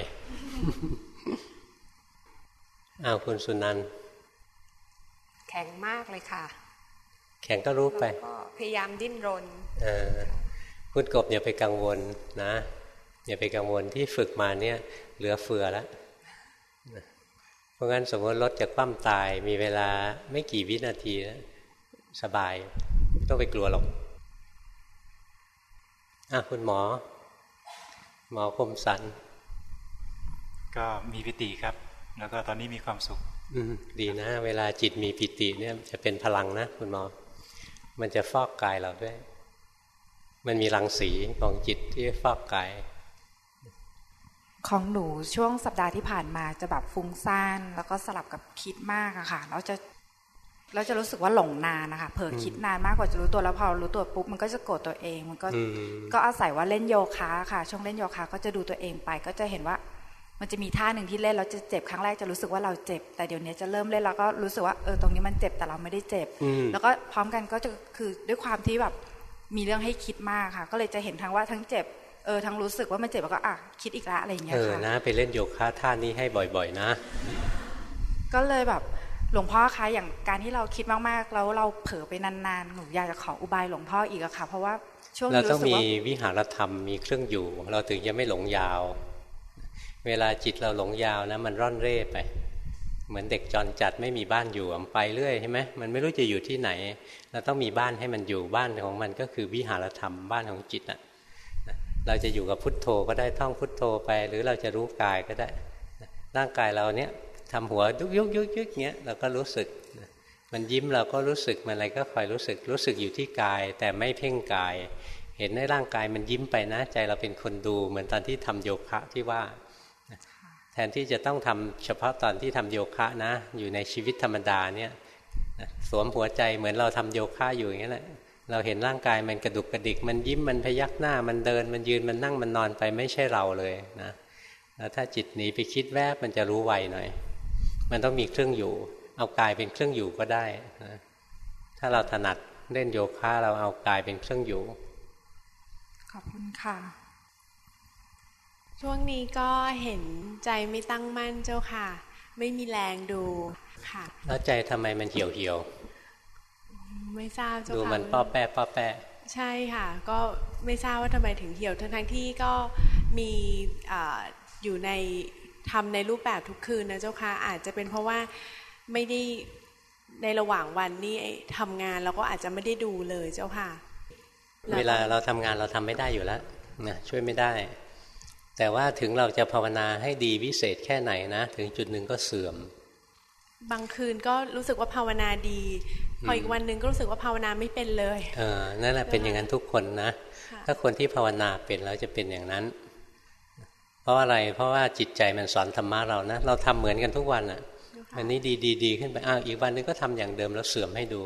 อ้าวคุณสุนันแข็งมากเลยค่ะ แข็งก็รู้ไปก็พยายามดิ้นรนเออคุณกบอย่าไปกังวลนะ อย่าไปกังวลที่ฝึกมาเนี่ย เหลือเฟือแล้วเพราะงั้นสมมติรถจะคว่ำตายมีเวลาไม่กี่วินาทีนะสบายไม่ต้องไปกลัวหรอกอะคุณหมอ หมอคมสัน ก็มีพิติครับ แล้วก็ตอนนี้มีความสุข อืดีนะ เวลาจิตมีปิติเนี่ยจะเป็นพลังนะคุณหมอ มันจะฟอกกายเราด้วย มันมีรังสีของจิตที่ฟอกกาย ของหนูช่วงสัปดาห์ที่ผ่านมาจะแบบฟุ้งซ่าน แล้วก็สลับกับคิดมากอะค่ะแล้วจะเราจะรู้สึกว่าหลงนานนะคะเผลอคิดนานมากกว่าจะรู้ตัวแล้วพอรู้ตัวปุ๊บมันก็จะโกรธตัวเอง มันก็ก็อาศัยว่าเล่นโยคะค่ะ ช่วงเล่นโยคะก็จะดูตัวเองไป ก็จะเห็นว่า มันจะมีท่าหนึ่งที่เล่นเราจะเจ็บครั้งแรกจะรู้สึกว่าเราเจ็บ แต่เดี๋ยวนี้จะเริ่มเล่นแล้วก็รู้สึกว่าเออตรงนี้มันเจ็บแต่เราไม่ได้เจ็บ แล้วก็พร้อมกันก็จะคือด้วยความที่แบบมีเรื่องให้คิดมากค่ะ ก็เลยจะเห็นทั้งว่าทั้งเจ็บเออทั้งรู้สึกว่ามันเจ็บแล้วก็อะคิดอีกละอะไรอย่างเงี้ยค่ะเออนะไปเล่นโยคะท่านี้ให้บ่อยๆนะ ก็เลยแบบหลวงพ่อคะอย่างการที่เราคิดมากๆ แล้วเราเผลอไปนานๆหนูอยากจะขออุบายหลวงพ่ออีกอะค่ะ เพราะว่าช่วงเราต้องมีวิหารธรรมมีเครื่องอยู่ เราถึงจะไม่หลงยาว เวลาจิตเราหลงยาวนะ มันร่อนเร่ไป เหมือนเด็กจรจัดไม่มีบ้านอยู่ไปเรื่อยใช่ไหมมันไม่รู้จะอยู่ที่ไหน เราต้องมีบ้านให้มันอยู่บ้านของมันก็คือวิหารธรรมบ้านของจิตอะเราจะอยู่กับพุทโธก็ได้ท่องพุทโธไป หรือเราจะรู้กายก็ได้ ร่างกายเราเนี้ยทำหัวยุกยุกยุกยุกเงี้ยเราก็รู้สึก มันยิ้มเราก็รู้สึกมันอะไรก็คอยรู้สึกรู้สึกอยู่ที่กาย แต่ไม่เพ่งกาย เห็นในร่างกายมันยิ้มไปนะ ใจเราเป็นคนดูเหมือนตอนที่ทำโยคะที่ว่า นที่จะต้องทำเฉพาะตอนที่ทำโยคะนะ อยู่ในชีวิตธรรมดาเนี่ยสวมหัวใจเหมือนเราทำโยคะอยู่อย่างนี้แหละเราเห็นร่างกายมันกระดุกกระดิก มันยิ้มมันพยักหน้ามันเดินมันยืนมันนั่งมันนอนไปไม่ใช่เราเลยนะแล้วถ้าจิตหนีไปคิดแวบมันจะรู้ไวหน่อย มันต้องมีเครื่องอยู่ เอากายเป็นเครื่องอยู่ก็ได้นะถ้าเราถนัดเล่นโยคะเราเอากายเป็นเครื่องอยู่ ขอบคุณค่ะ ช่วงนี้ก็เห็นใจไม่ตั้งมั่นเจ้าค่ะ ไม่มีแรงดูค่ะ แล้วใจทำไมมันเหี่ยวเหี่ยวไม่ทราบเจ้าค่ะดูมันป้อแป้ป้อแป้ใช่ค่ะ ก็ไม่ทราบว่าทำไมถึงเหี่ยวทั้งทั้งที่ก็มีออยู่ในทำในรูปแบบทุกคืนนะเจ้าค่ะอาจจะเป็นเพราะว่าไม่ได้ในระหว่างวันนี่ทำงานเราก็อาจจะไม่ได้ดูเลยเจ้าค่ะ เวลาเราทำงานเราทำไม่ได้อยู่แล้วนะช่วยไม่ได้ แต่ว่าถึงเราจะภาวนาให้ดีวิเศษแค่ไหนนะ ถึงจุดหนึ่งก็เสื่อม บางคืนก็รู้สึกว่าภาวนาดีพออีกวันหนึ่งก็รู้สึกว่าภาวนาไม่เป็นเลยเออนั่นแหละเป็นอย่างนั้นทุกคนนะ ถ้าคนที่ภาวนาเป็นแล้วจะเป็นอย่างนั้น เพราะอะไรเพราะว่าจิตใจมันสอนธรรมะเรานะ เราทำเหมือนกันทุกวันอะอันนี้ดีดีดีขึ้นไปอ้าวอีกวันนึงก็ทำอย่างเดิมแล้วเสื่อมให้ดู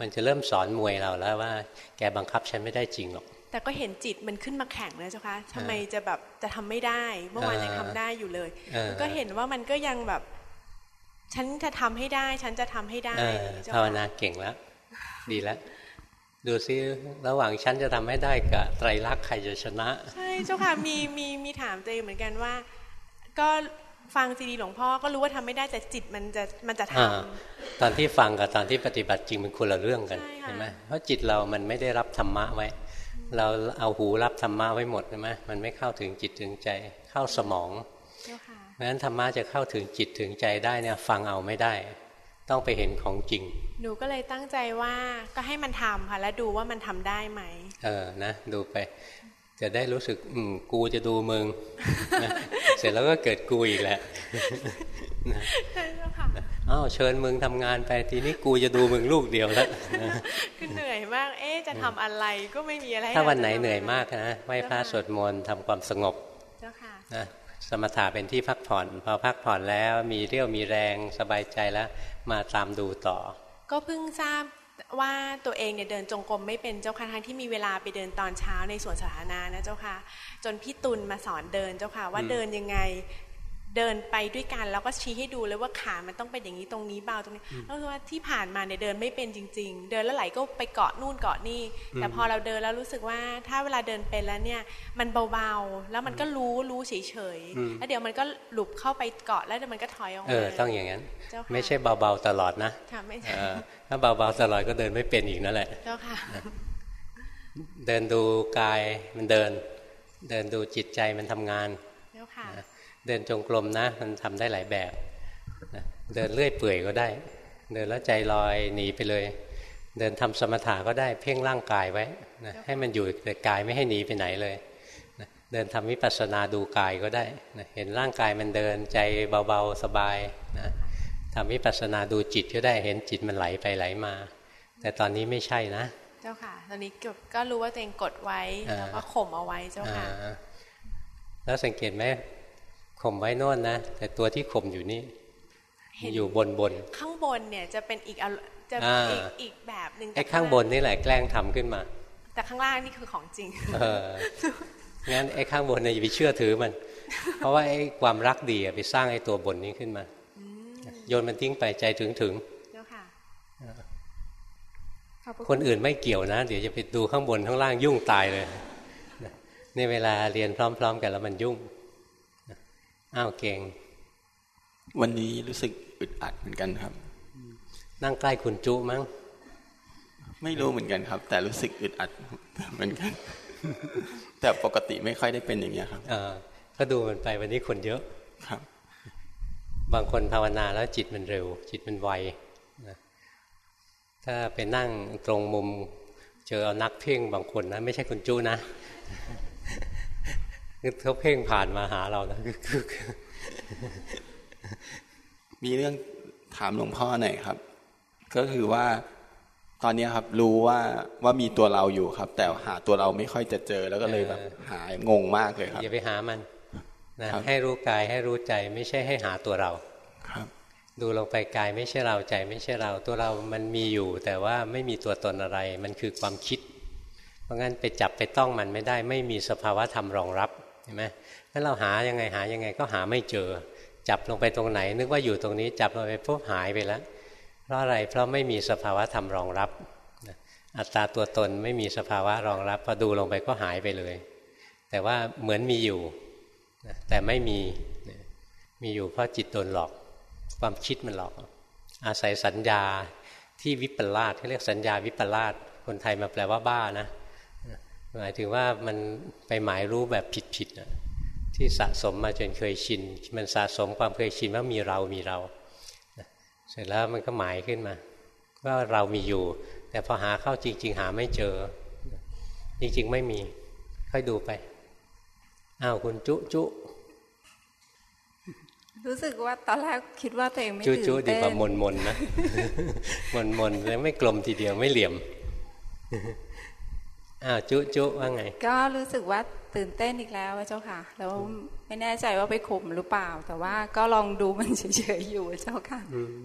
มันจะเริ่มสอนมวยเราแล้วว่า แกบังคับฉันไม่ได้จริงหรอก แต่ก็เห็นจิตมันขึ้นมาแข่งนะเจ้าคะทำไมจะแบบจะทำไม่ได้ เมื่อวานยังทำได้อยู่เลย ก็เห็นว่ามันก็ยังแบบ ฉันจะทำให้ได้ ฉันจะทำให้ได้ภาวนาเก่งแล้ว ดีแล้วดูซิระหว่างฉันจะทำให้ได้กับไตรลักษณ์ใครจะชนะ ใช่เจ้าค่ะมีมีมีถามตัวเองเหมือนกันว่า ก็ฟังซีดีหลวงพ่อก็รู้ว่าทำไม่ได้แต่จิตมันจะมันจะทำตอนที่ฟังกับตอนที่ปฏิบัติจริงมันคนละเรื่องกันเห็นไหมเพราะจิตเรามันไม่ได้รับธรรมะไว้ เราเอาหูรับธรรมะไว้หมดใช่ไหมมันไม่เข้าถึงจิตถึงใจ เข้าสมองเพราะฉะนั้นธรรมะจะเข้าถึงจิตถึงใจได้เนี่ยฟังเอาไม่ได้ ต้องไปเห็นของจริง หนูก็เลยตั้งใจว่าก็ให้มันทำค่ะแล้วดูว่ามันทำได้ไหม เออนะ ดูไป จะได้รู้สึกอืมกูจะดูมึงนะเสร็จแล้วก็เกิดกูอีกแหละใช่เจ้าค่ะ อ้าวเชิญมึงทำงานไปทีนี้กูจะดูมึงลูกเดียวแล้วนะคือเหนื่อยมาก เอ๊ะจะทำอะไรก็ไม่มีอะไรให้ถ้าวันไหนรจะทำเหนื่อยมากนะไหว้พระสวดมนต์ทำความสงบเจ้าค่ะนะสมถะเป็นที่พักผ่อน พอพักผ่อนแล้วมีเรี่ยวมีแรงสบายใจแล้วมาตามดูต่อ ก็เพิ่งทราบว่าตัวเองเนี่ยเดินจงกรมไม่เป็นเจ้าค่ะทั้งที่มีเวลาไปเดินตอนเช้าในสวนสาธารณะนะเจ้าค่ะ จนพี่ตุลมาสอนเดินเจ้าค่ะ ว่าอืมเดินยังไง เดินไปด้วยกันแล้วก็ชี้ให้ดูเลยว่าขามันต้องเป็นอย่างนี้ตรงนี้เบาตรงนี้แล้วว่าที่ผ่านมาเนี่ยเดินไม่เป็นจริง ๆ เดินแล้วไหลก็ไปเกาะนู่นเกาะนี่ แต่พอเราเดินแล้วรู้สึกว่าถ้าเวลาเดินเป็นแล้วเนี่ยมันเบาๆ แล้วมันก็รู้รู้เฉยอืมๆแล้วเดี๋ยวมันก็หลุบเข้าไปเกาะแล้วเดี๋ยวมันก็ถอยออกเอมาอต้องอย่างนั้นเจ้าค่ะไม่ใช่เบาๆตลอดนะค่ะไม่ใช่เออถ้าเบาๆตลอดก็เดินไม่เป็นอีกนั่นแหละเจ้าค่ะเดินดูกายมันเดิน เดินดูจิตใจมันทำงานเจ้าค่ะ เดินจงกรมนะ มันทำได้หลายแบบนะเดินเลื่อยเปื่อยก็ได้ เดินแล้วใจลอยหนีไปเลย เดินทำสมถะก็ได้เพ่งร่างกายไว้นะให้มันอยู่แต่กายไม่ให้หนีไปไหนเลยนะเดินทำวิปัสสนาดูกายก็ได้นะเห็นร่างกายมันเดินใจเบาๆสบายนะทำวิปัสสนาดูจิตก็ได้เห็นจิตมันไหลไปไหลมา แต่ตอนนี้ไม่ใช่นะ เจ้าค่ะ ตอนนี้ก็ก็รู้ว่าตัวเองกดไว้อ่าแล้วก็ข่มเอาไว้เจ้าค่ะอ่าแล้วสังเกตไหม ข่มไว้โน่นนะ แต่ตัวที่ข่มอยู่นี่เห็นอยู่บนบนข้างบนเนี่ยจะเป็นอีกอารจะอ่าอีกอีกแบบหนึ่งไอ้ข้างบนนี่แหละแกล้งทำขึ้นมา แต่ข้างล่างนี่คือของจริง เอองั้นไอ้ข้างบนเนี่ยอย่าไปเชื่อถือมัน เพราะว่าไอ้ความรักดีอะไปสร้างไอ้ตัวบนนี้ขึ้นมาโยนมันทิ้งไปใจถึงถึงเจ้าค่ะคนอื่นไม่เกี่ยวนะ เดี๋ยวจะไปดูข้างบนข้างล่างยุ่งตายเลยในเวลาเรียนพร้อม ๆ กันแล้วมันยุ่ง อ้าวเก่ง วันนี้รู้สึกอึดอัดเหมือนกันครับ นั่งใกล้คุณจุมั้ง ไม่รู้เหมือนกันครับ แต่รู้สึกอึดอัดเหมือนกัน แต่ปกติไม่ค่อยได้เป็นอย่างเงี้ยครับ เออก็ดูมันไปวันนี้คนเยอะครับ บางคนภาวนาแล้วจิตมันเร็ว จิตมันไวนะถ้าไปนั่งตรงมุม เจอเอานักเพ่งบางคนนะ ไม่ใช่คุณจูนะคือ เขาเพ่งผ่านมาหาเรานะคือมีเรื่องถามหลวงพ่อหน่อยครับ ก็คือว่าตอนเนี้ยครับรู้ว่าว่ามีตัวเราอยู่ครับ แต่หาตัวเราไม่ค่อยจะเจอแล้วก็เลยแบบหางงมากเลยครับอย่าไปหามันนะครับให้รู้กายให้รู้ใจไม่ใช่ให้หาตัวเราครับ ดูลงไปกายไม่ใช่เราใจไม่ใช่เราตัวเรามันมีอยู่ แต่ว่าไม่มีตัวตนอะไร มันคือความคิด เพราะงั้นไปจับไปต้องมันไม่ได้ ไม่มีสภาวะธรรมรองรับ เห็นไหมงั้นเราหายังไงหายังไงก็หาไม่เจอ จับลงไปตรงไหน นึกว่าอยู่ตรงนี้จับลงไปปุ๊บหายไปแล้ว เพราะอะไรเพราะไม่มีสภาวะธรรมรองรับ อัตตาตัวตนไม่มีสภาวะรองรับพอดูลงไปก็หายไปเลย แต่ว่าเหมือนมีอยู่ แต่ไม่มีมีอยู่เพราะจิตโดนหลอก ความคิดมันหลอก อาศัยสัญญาที่วิปลาสเขาเรียกสัญญาวิปลาสคนไทยมาแปลว่าบ้านะ หมายถึงว่ามันไปหมายรู้แบบผิดๆนะที่สะสมมาจนเคยชิน มันสะสมความเคยชินว่ามีเรามีเรา เสร็จแล้วมันก็หมายขึ้นมา ว่าเรามีอยู่ แต่พอหาเข้าจริง ๆ หาไม่เจอ จริง ๆ ไม่มี ค่อยดูไปอ้าวคุณจุจุรู้สึกว่าตอนแรกคิดว่าตัวเองไม่จุตื่นจุดีเต้นกว่ามนมนๆนะมนมนๆแล้วไม่กลมทีเดียวไม่เหลี่ยม อ้าวจุจุว่าไง ก็รู้สึกว่าตื่นเต้นอีกแล้วอะเจ้าค่ะ แล้วไม่แน่ใจว่าไปข่มหรือเปล่า แต่ว่าก็ลองดูมันเฉยๆอยู่อะเจ้าค่ะอืม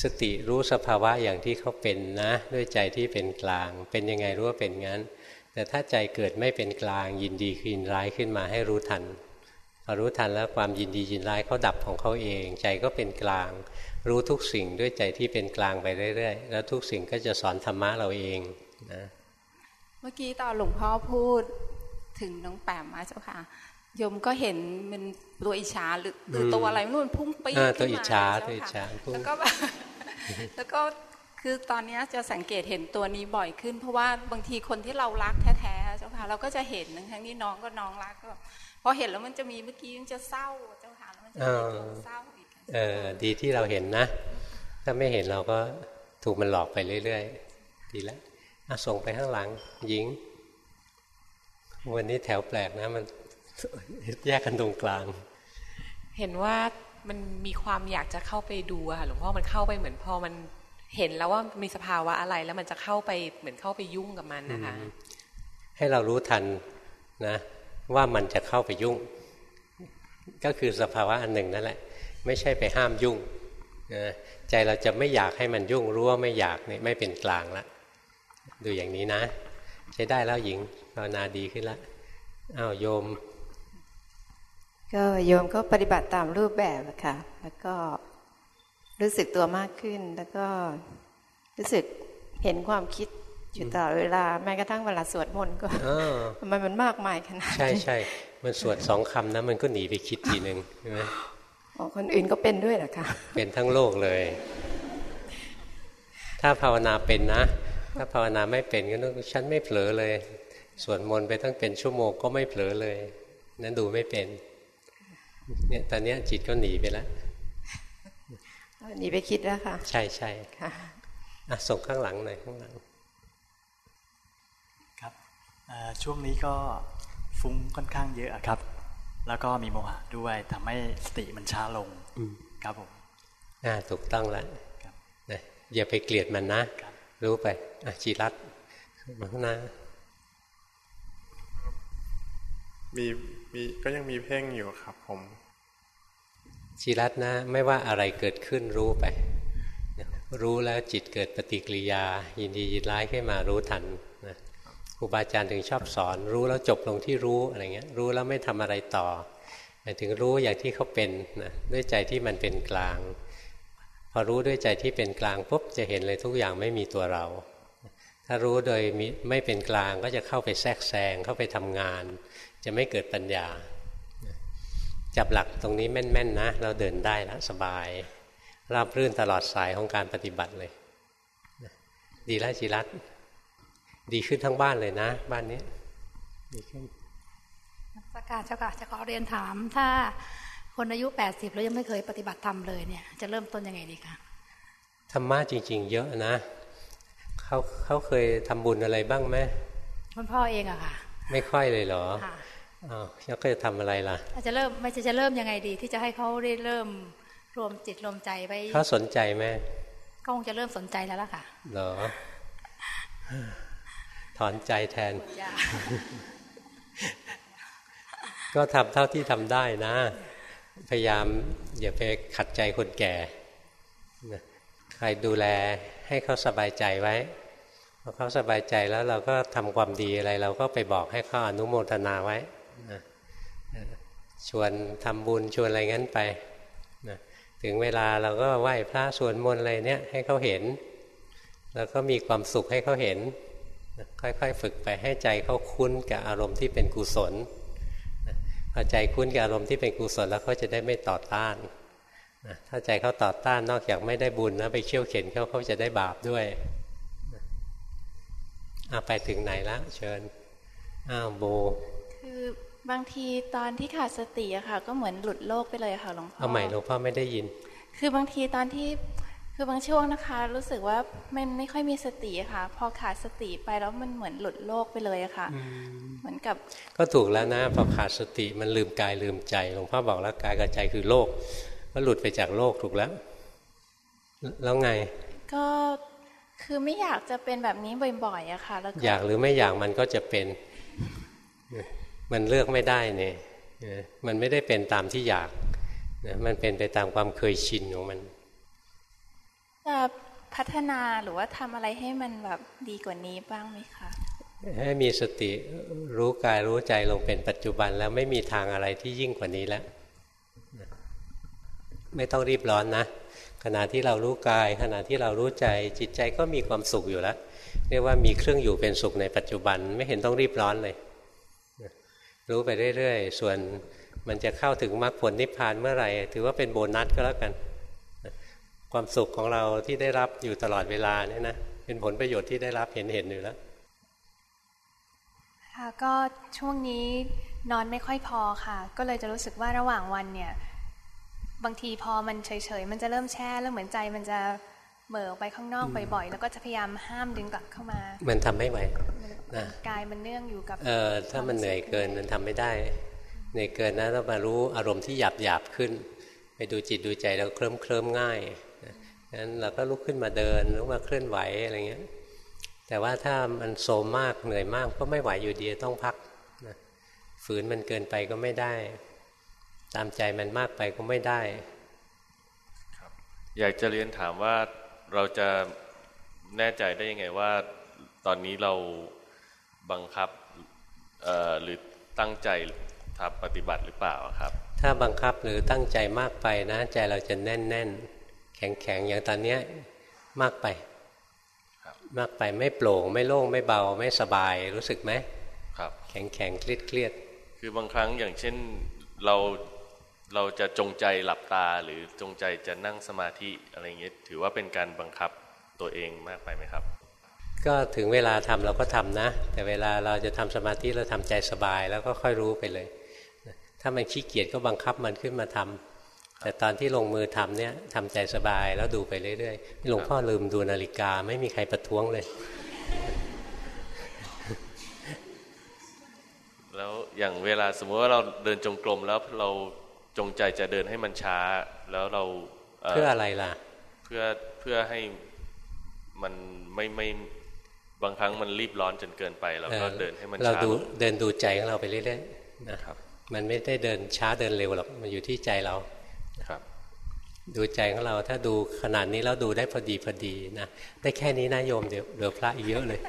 สติรู้สภาวะอย่างที่เขาเป็นนะ ด้วยใจที่เป็นกลาง เป็นยังไงรู้ว่าเป็นงั้น แต่ถ้าใจเกิดไม่เป็นกลาง ยินดีคือยินร้ายขึ้นมาให้รู้ทันพอรู้ทันแล้วความยินดียินร้ายเขาดับของเขาเอง ใจก็เป็นกลาง รู้ทุกสิ่งด้วยใจที่เป็นกลางไปเรื่อยๆ แล้วทุกสิ่งก็จะสอนธรรมะเราเองนะ เมื่อกี้ตอนหลวงพ่อพูดถึงน้องแปมมาเจ้าค่ะโยมก็เห็นมันตัวอิจฉาหรือหรือตัวอะไรไม่รู้มันพุ่งปี๊ดอ่าขึ้นมาตัวอิจฉาเจ้ตัวอิจฉาค่ะพุ่งแล้วก็แบบแล้วก็คือตอนเนี้ยจะสังเกตเห็นตัวนี้บ่อยขึ้น เพราะว่าบางทีคนที่เรารักแท้ๆเจ้าค่ะเราก็จะเห็นทั้งที่น้องก็น้องรักก็พอเห็นแล้วมันจะมีเมื่อกี้มันจะเศร้าเจ้าค่ะแล้วมันจะเอมีอความเศร้าอีกเออดีที่เราเห็นนะ ถ้าไม่เห็นเราก็ถูกมันหลอกไปเรื่อยๆ ดีแล้ว ส่งไปข้างหลังหญิง วันนี้แถวแปลกนะ มันแยกกันตรงกลาง เห็นว่ามันมีความอยากจะเข้าไปดูอะค่ะหลวงพ่อมันเข้าไปเหมือนพอมันเห็นแล้วว่ามีสภาวะอะไรแล้วมันจะเข้าไปเหมือนเข้าไปยุ่งกับมันนะคะให้เรารู้ทันนะ ว่ามันจะเข้าไปยุ่ง ก็คือสภาวะอันหนึ่งนั่นแหละ ไม่ใช่ไปห้ามยุ่งนะใจเราจะไม่อยากให้มันยุ่งรู้ว่าไม่อยากนี่ไม่เป็นกลางละ ดูอย่างนี้นะ ใช้ได้แล้วหญิงภาวนาดีขึ้นแล้วอ้าวโยม ก็โยมก็ปฏิบัติตามรูปแบบค่ะ แล้วก็รู้สึกตัวมากขึ้น แล้วก็รู้สึกเห็นความคิดอยู่ตลอดเวลาแม้กระทั่งเวลาสวดมนต์ก็ทำไมมันมากมายขนาดใช่ใช่มันสวดสองคำนะมันก็หนีไปคิดทีหนึ่งใช่ไหมคนอื่นก็เป็นด้วยเหรอคะเป็นทั้งโลกเลย ถ้าภาวนาเป็นนะ ถ้าภาวนาไม่เป็นก็นึกฉันไม่เผลอเลยสวดมนต์ไปตั้งเป็นชั่วโมงก็ไม่เผลอเลย นั้นดูไม่เป็นเนี่ยตอนนี้จิตก็หนีไปแล้วหนีไปคิดแล้วค่ะ ใช่ใช่ค่ะส่งข้างหลังหน่อยข้างหลัง ครับช่วงนี้ก็ฟุ้งค่อนข้างเยอะครับ แล้วก็มีโมหะด้วยทำให้สติมันช้าลงครับผมอ่าถูกต้องแล้วนะอย่าไปเกลียดมันนะ รู้ไปอะจีรัตมาข้างหน้ามีมีก็ยังมีเพ่งอยู่ครับผมชีรัตนะ ไม่ว่าอะไรเกิดขึ้นรู้ไป รู้แล้วจิตเกิดปฏิกิริยา ยินดียินร้ายขึ้นมารู้ทันนะครูบาอาจารย์ถึงชอบสอน รู้แล้วจบลงที่รู้อะไรเงี้ย รู้แล้วไม่ทำอะไรต่อหมายถึงรู้อย่างที่เขาเป็นนะด้วยใจที่มันเป็นกลาง พอรู้ด้วยใจที่เป็นกลางปุ๊บจะเห็นเลยทุกอย่างไม่มีตัวเรา ถ้ารู้โดยไม่เป็นกลางก็จะเข้าไปแทรกแซงเข้าไปทำงาน จะไม่เกิดปัญญา จับหลักตรงนี้แม่นๆนะ เราเดินได้แล้วสบาย ราบรื่นตลอดสายของการปฏิบัติเลย ดีแล้วจิรัตดีขึ้นทั้งบ้านเลยนะ บ้านนี้ดีขึ้นสักการเจ้าค่ะจะขอเรียนถามถ้า คนอายุแปดสิบแล้วยังไม่เคยปฏิบัติธรรมเลยเนี่ย จะเริ่มต้นยังไงดีคะธรรมะจริง ๆ เยอะนะเขาเขาเคยทำบุญอะไรบ้างไหมคุณพ่อเองอะค่ะ ไม่ค่อยเลยเหรออ้าวแล้วก็จะทำอะไรล่ะอาจจะเริ่มไม่จะจะเริ่มยังไงดี ที่จะให้เขาได้เริ่มรวมจิตรวมใจไปเขาสนใจไหมก็คงจะเริ่มสนใจแล้วล่ะค่ะเหรอถอนใจแทน ก็ทำเท่าที่ทำได้นะ พยายามอย่าไปขัดใจคนแก่ใครดูแลให้เขาสบายใจไว้พอเขาสบายใจแล้วเราก็ทำความดีอะไร เราก็ไปบอกให้เขาอนุโมทนาไว้ชวนทำบุญชวนอะไรงั้นไปนะถึงเวลาเราก็ไหว้พระสวดมนต์อะไรเนี่ยให้เขาเห็น แล้วก็มีความสุขให้เขาเห็น ค่อยๆ ฝึกไปให้ใจเขาคุ้นกับอารมณ์ที่เป็นกุศล พอใจคุ้นกับอารมณ์ที่เป็นกุศลแล้วเขาจะได้ไม่ต่อต้านถ้าใจเขาต่อต้านนอกจากไม่ได้บุญนะไปเขี่ยวเข็นเขาเขาจะได้บาปด้วยอาไปถึงไหนแล้วเชิญอ้าวโบ คือบางทีตอนที่ขาดสติอะค่ะ ก็เหมือนหลุดโลกไปเลยค่ะหลวงพ่อเอาใหม่หลวงพ่อไม่ได้ยิน คือบางทีตอนที่ คือบางช่วงนะคะ รู้สึกว่ามันไม่ค่อยมีสติค่ะ พอขาดสติไปแล้วมันเหมือนหลุดโลกไปเลยอะค่ะ เหมือนกับ ก็ถูกแล้วนะพอขาดสติมันลืมกายลืมใจหลวงพ่อบอกแล้วกายกับใจคือโลกก็หลุดไปจากโลกถูกแล้ว แล้วไง ก็คือไม่อยากจะเป็นแบบนี้บ่อยๆอะค่ะ แล้วอยากหรือไม่อยากมันก็จะเป็น มันเลือกไม่ได้เนี่ยมันไม่ได้เป็นตามที่อยากนะมันเป็นไปตามความเคยชินของมัน จะพัฒนาหรือว่าทำอะไรให้มันแบบดีกว่านี้บ้างไหมคะให้มีสติรู้กายรู้ใจลงเป็นปัจจุบันแล้วไม่มีทางอะไรที่ยิ่งกว่านี้แล้วไม่ต้องรีบร้อนนะ ขณะที่เรารู้กาย ขณะที่เรารู้ใจจิตใจก็มีความสุขอยู่แล้ว เรียกว่ามีเครื่องอยู่เป็นสุขในปัจจุบัน ไม่เห็นต้องรีบร้อนเลย รู้ไปเรื่อยๆ ส่วนมันจะเข้าถึงมรรคผลนิพพานเมื่อไหร่ ถือว่าเป็นโบนัสก็แล้วกัน ความสุขของเราที่ได้รับอยู่ตลอดเวลาเนี่ยนะเป็นผลประโยชน์ที่ได้รับเห็นเห็นอยู่แล้วค่ะก็ช่วงนี้นอนไม่ค่อยพอค่ะ ก็เลยจะรู้สึกว่าระหว่างวันเนี่ย บางทีพอมันเฉยๆมันจะเริ่มแช่แล้วเหมือนใจมันจะเหม่อไปข้างนอกบ่อยๆแล้วก็จะพยายามห้ามดึงกลับเข้ามา มันทำไม่ไหวนะกายมันเนื่องอยู่กับ เออถ้ามันเหนื่อยเกินมันทำไม่ได้เหนื่อยเกินนะต้องมารู้อารมณ์ที่หยาบหยาบขึ้น ไปดูจิตดูใจแล้วเคลิ้มเคลิ้มง่ายนะ งั้นเราก็ลุกขึ้นมาเดินลุกมาเคลื่อนไหวอะไรเงี้ย แต่ว่าถ้ามันโซมมากเหนื่อยมากก็ไม่ไหวอยู่ดีต้องพักนะฝืนมันเกินไปก็ไม่ได้ ตามใจมันมากไปก็ไม่ได้อยากจะเรียนถามว่าเราจะแน่ใจได้ยังไงว่า ตอนนี้เราบังคับหรือตั้งใจทำปฏิบัติหรือเปล่าครับ ถ้าบังคับหรือตั้งใจมากไปนะ ใจเราจะแน่นแน่นแข็งแข็งอย่างตอนเนี้ยมากไป มากไปไม่โปร่ง ไม่โล่ง ไม่เบา ไม่สบายรู้สึกไหมครับ แข็งแข็งเครียดเครียดคือบางครั้งอย่างเช่นเราเราจะจงใจหลับตาหรือจงใจจะนั่งสมาธิอะไรเงี้ยถือว่าเป็นการบังคับตัวเองมากไปไหมครับ ก็ถึงเวลาทำเราก็ทำนะ แต่เวลาเราจะทำสมาธิเราทำใจสบายแล้วก็ค่อยรู้ไปเลย ถ้ามันขี้เกียจก็บังคับมันขึ้นมาทำ แต่ตอนที่ลงมือทำเนี่ยทำใจสบายแล้วดูไปเรื่อยๆหลวงพ่อลืมดูนาฬิกาไม่มีใครประท้วงเลย แล้วอย่างเวลาสมมติว่าเราเดินจงกรมแล้วเราจงใจจะเดินให้มันช้า แล้วเราเพื่ออะไรล่ะ เพื่อเพื่อให้มันไม่ไม่บางครั้งมันรีบร้อนจนเกินไปเราก็เดินให้มันช้าเราดูเดินดูใจของเราไปเรื่อยๆนะครับ มันไม่ได้เดินช้าเดินเร็วหรอกมันอยู่ที่ใจเราครับ ดูใจของเราถ้าดูขนาดนี้แล้วดูได้พอดีพอดีนะได้แค่นี้นะโยมเดี๋ยวเหลือพระอีกเยอะเลย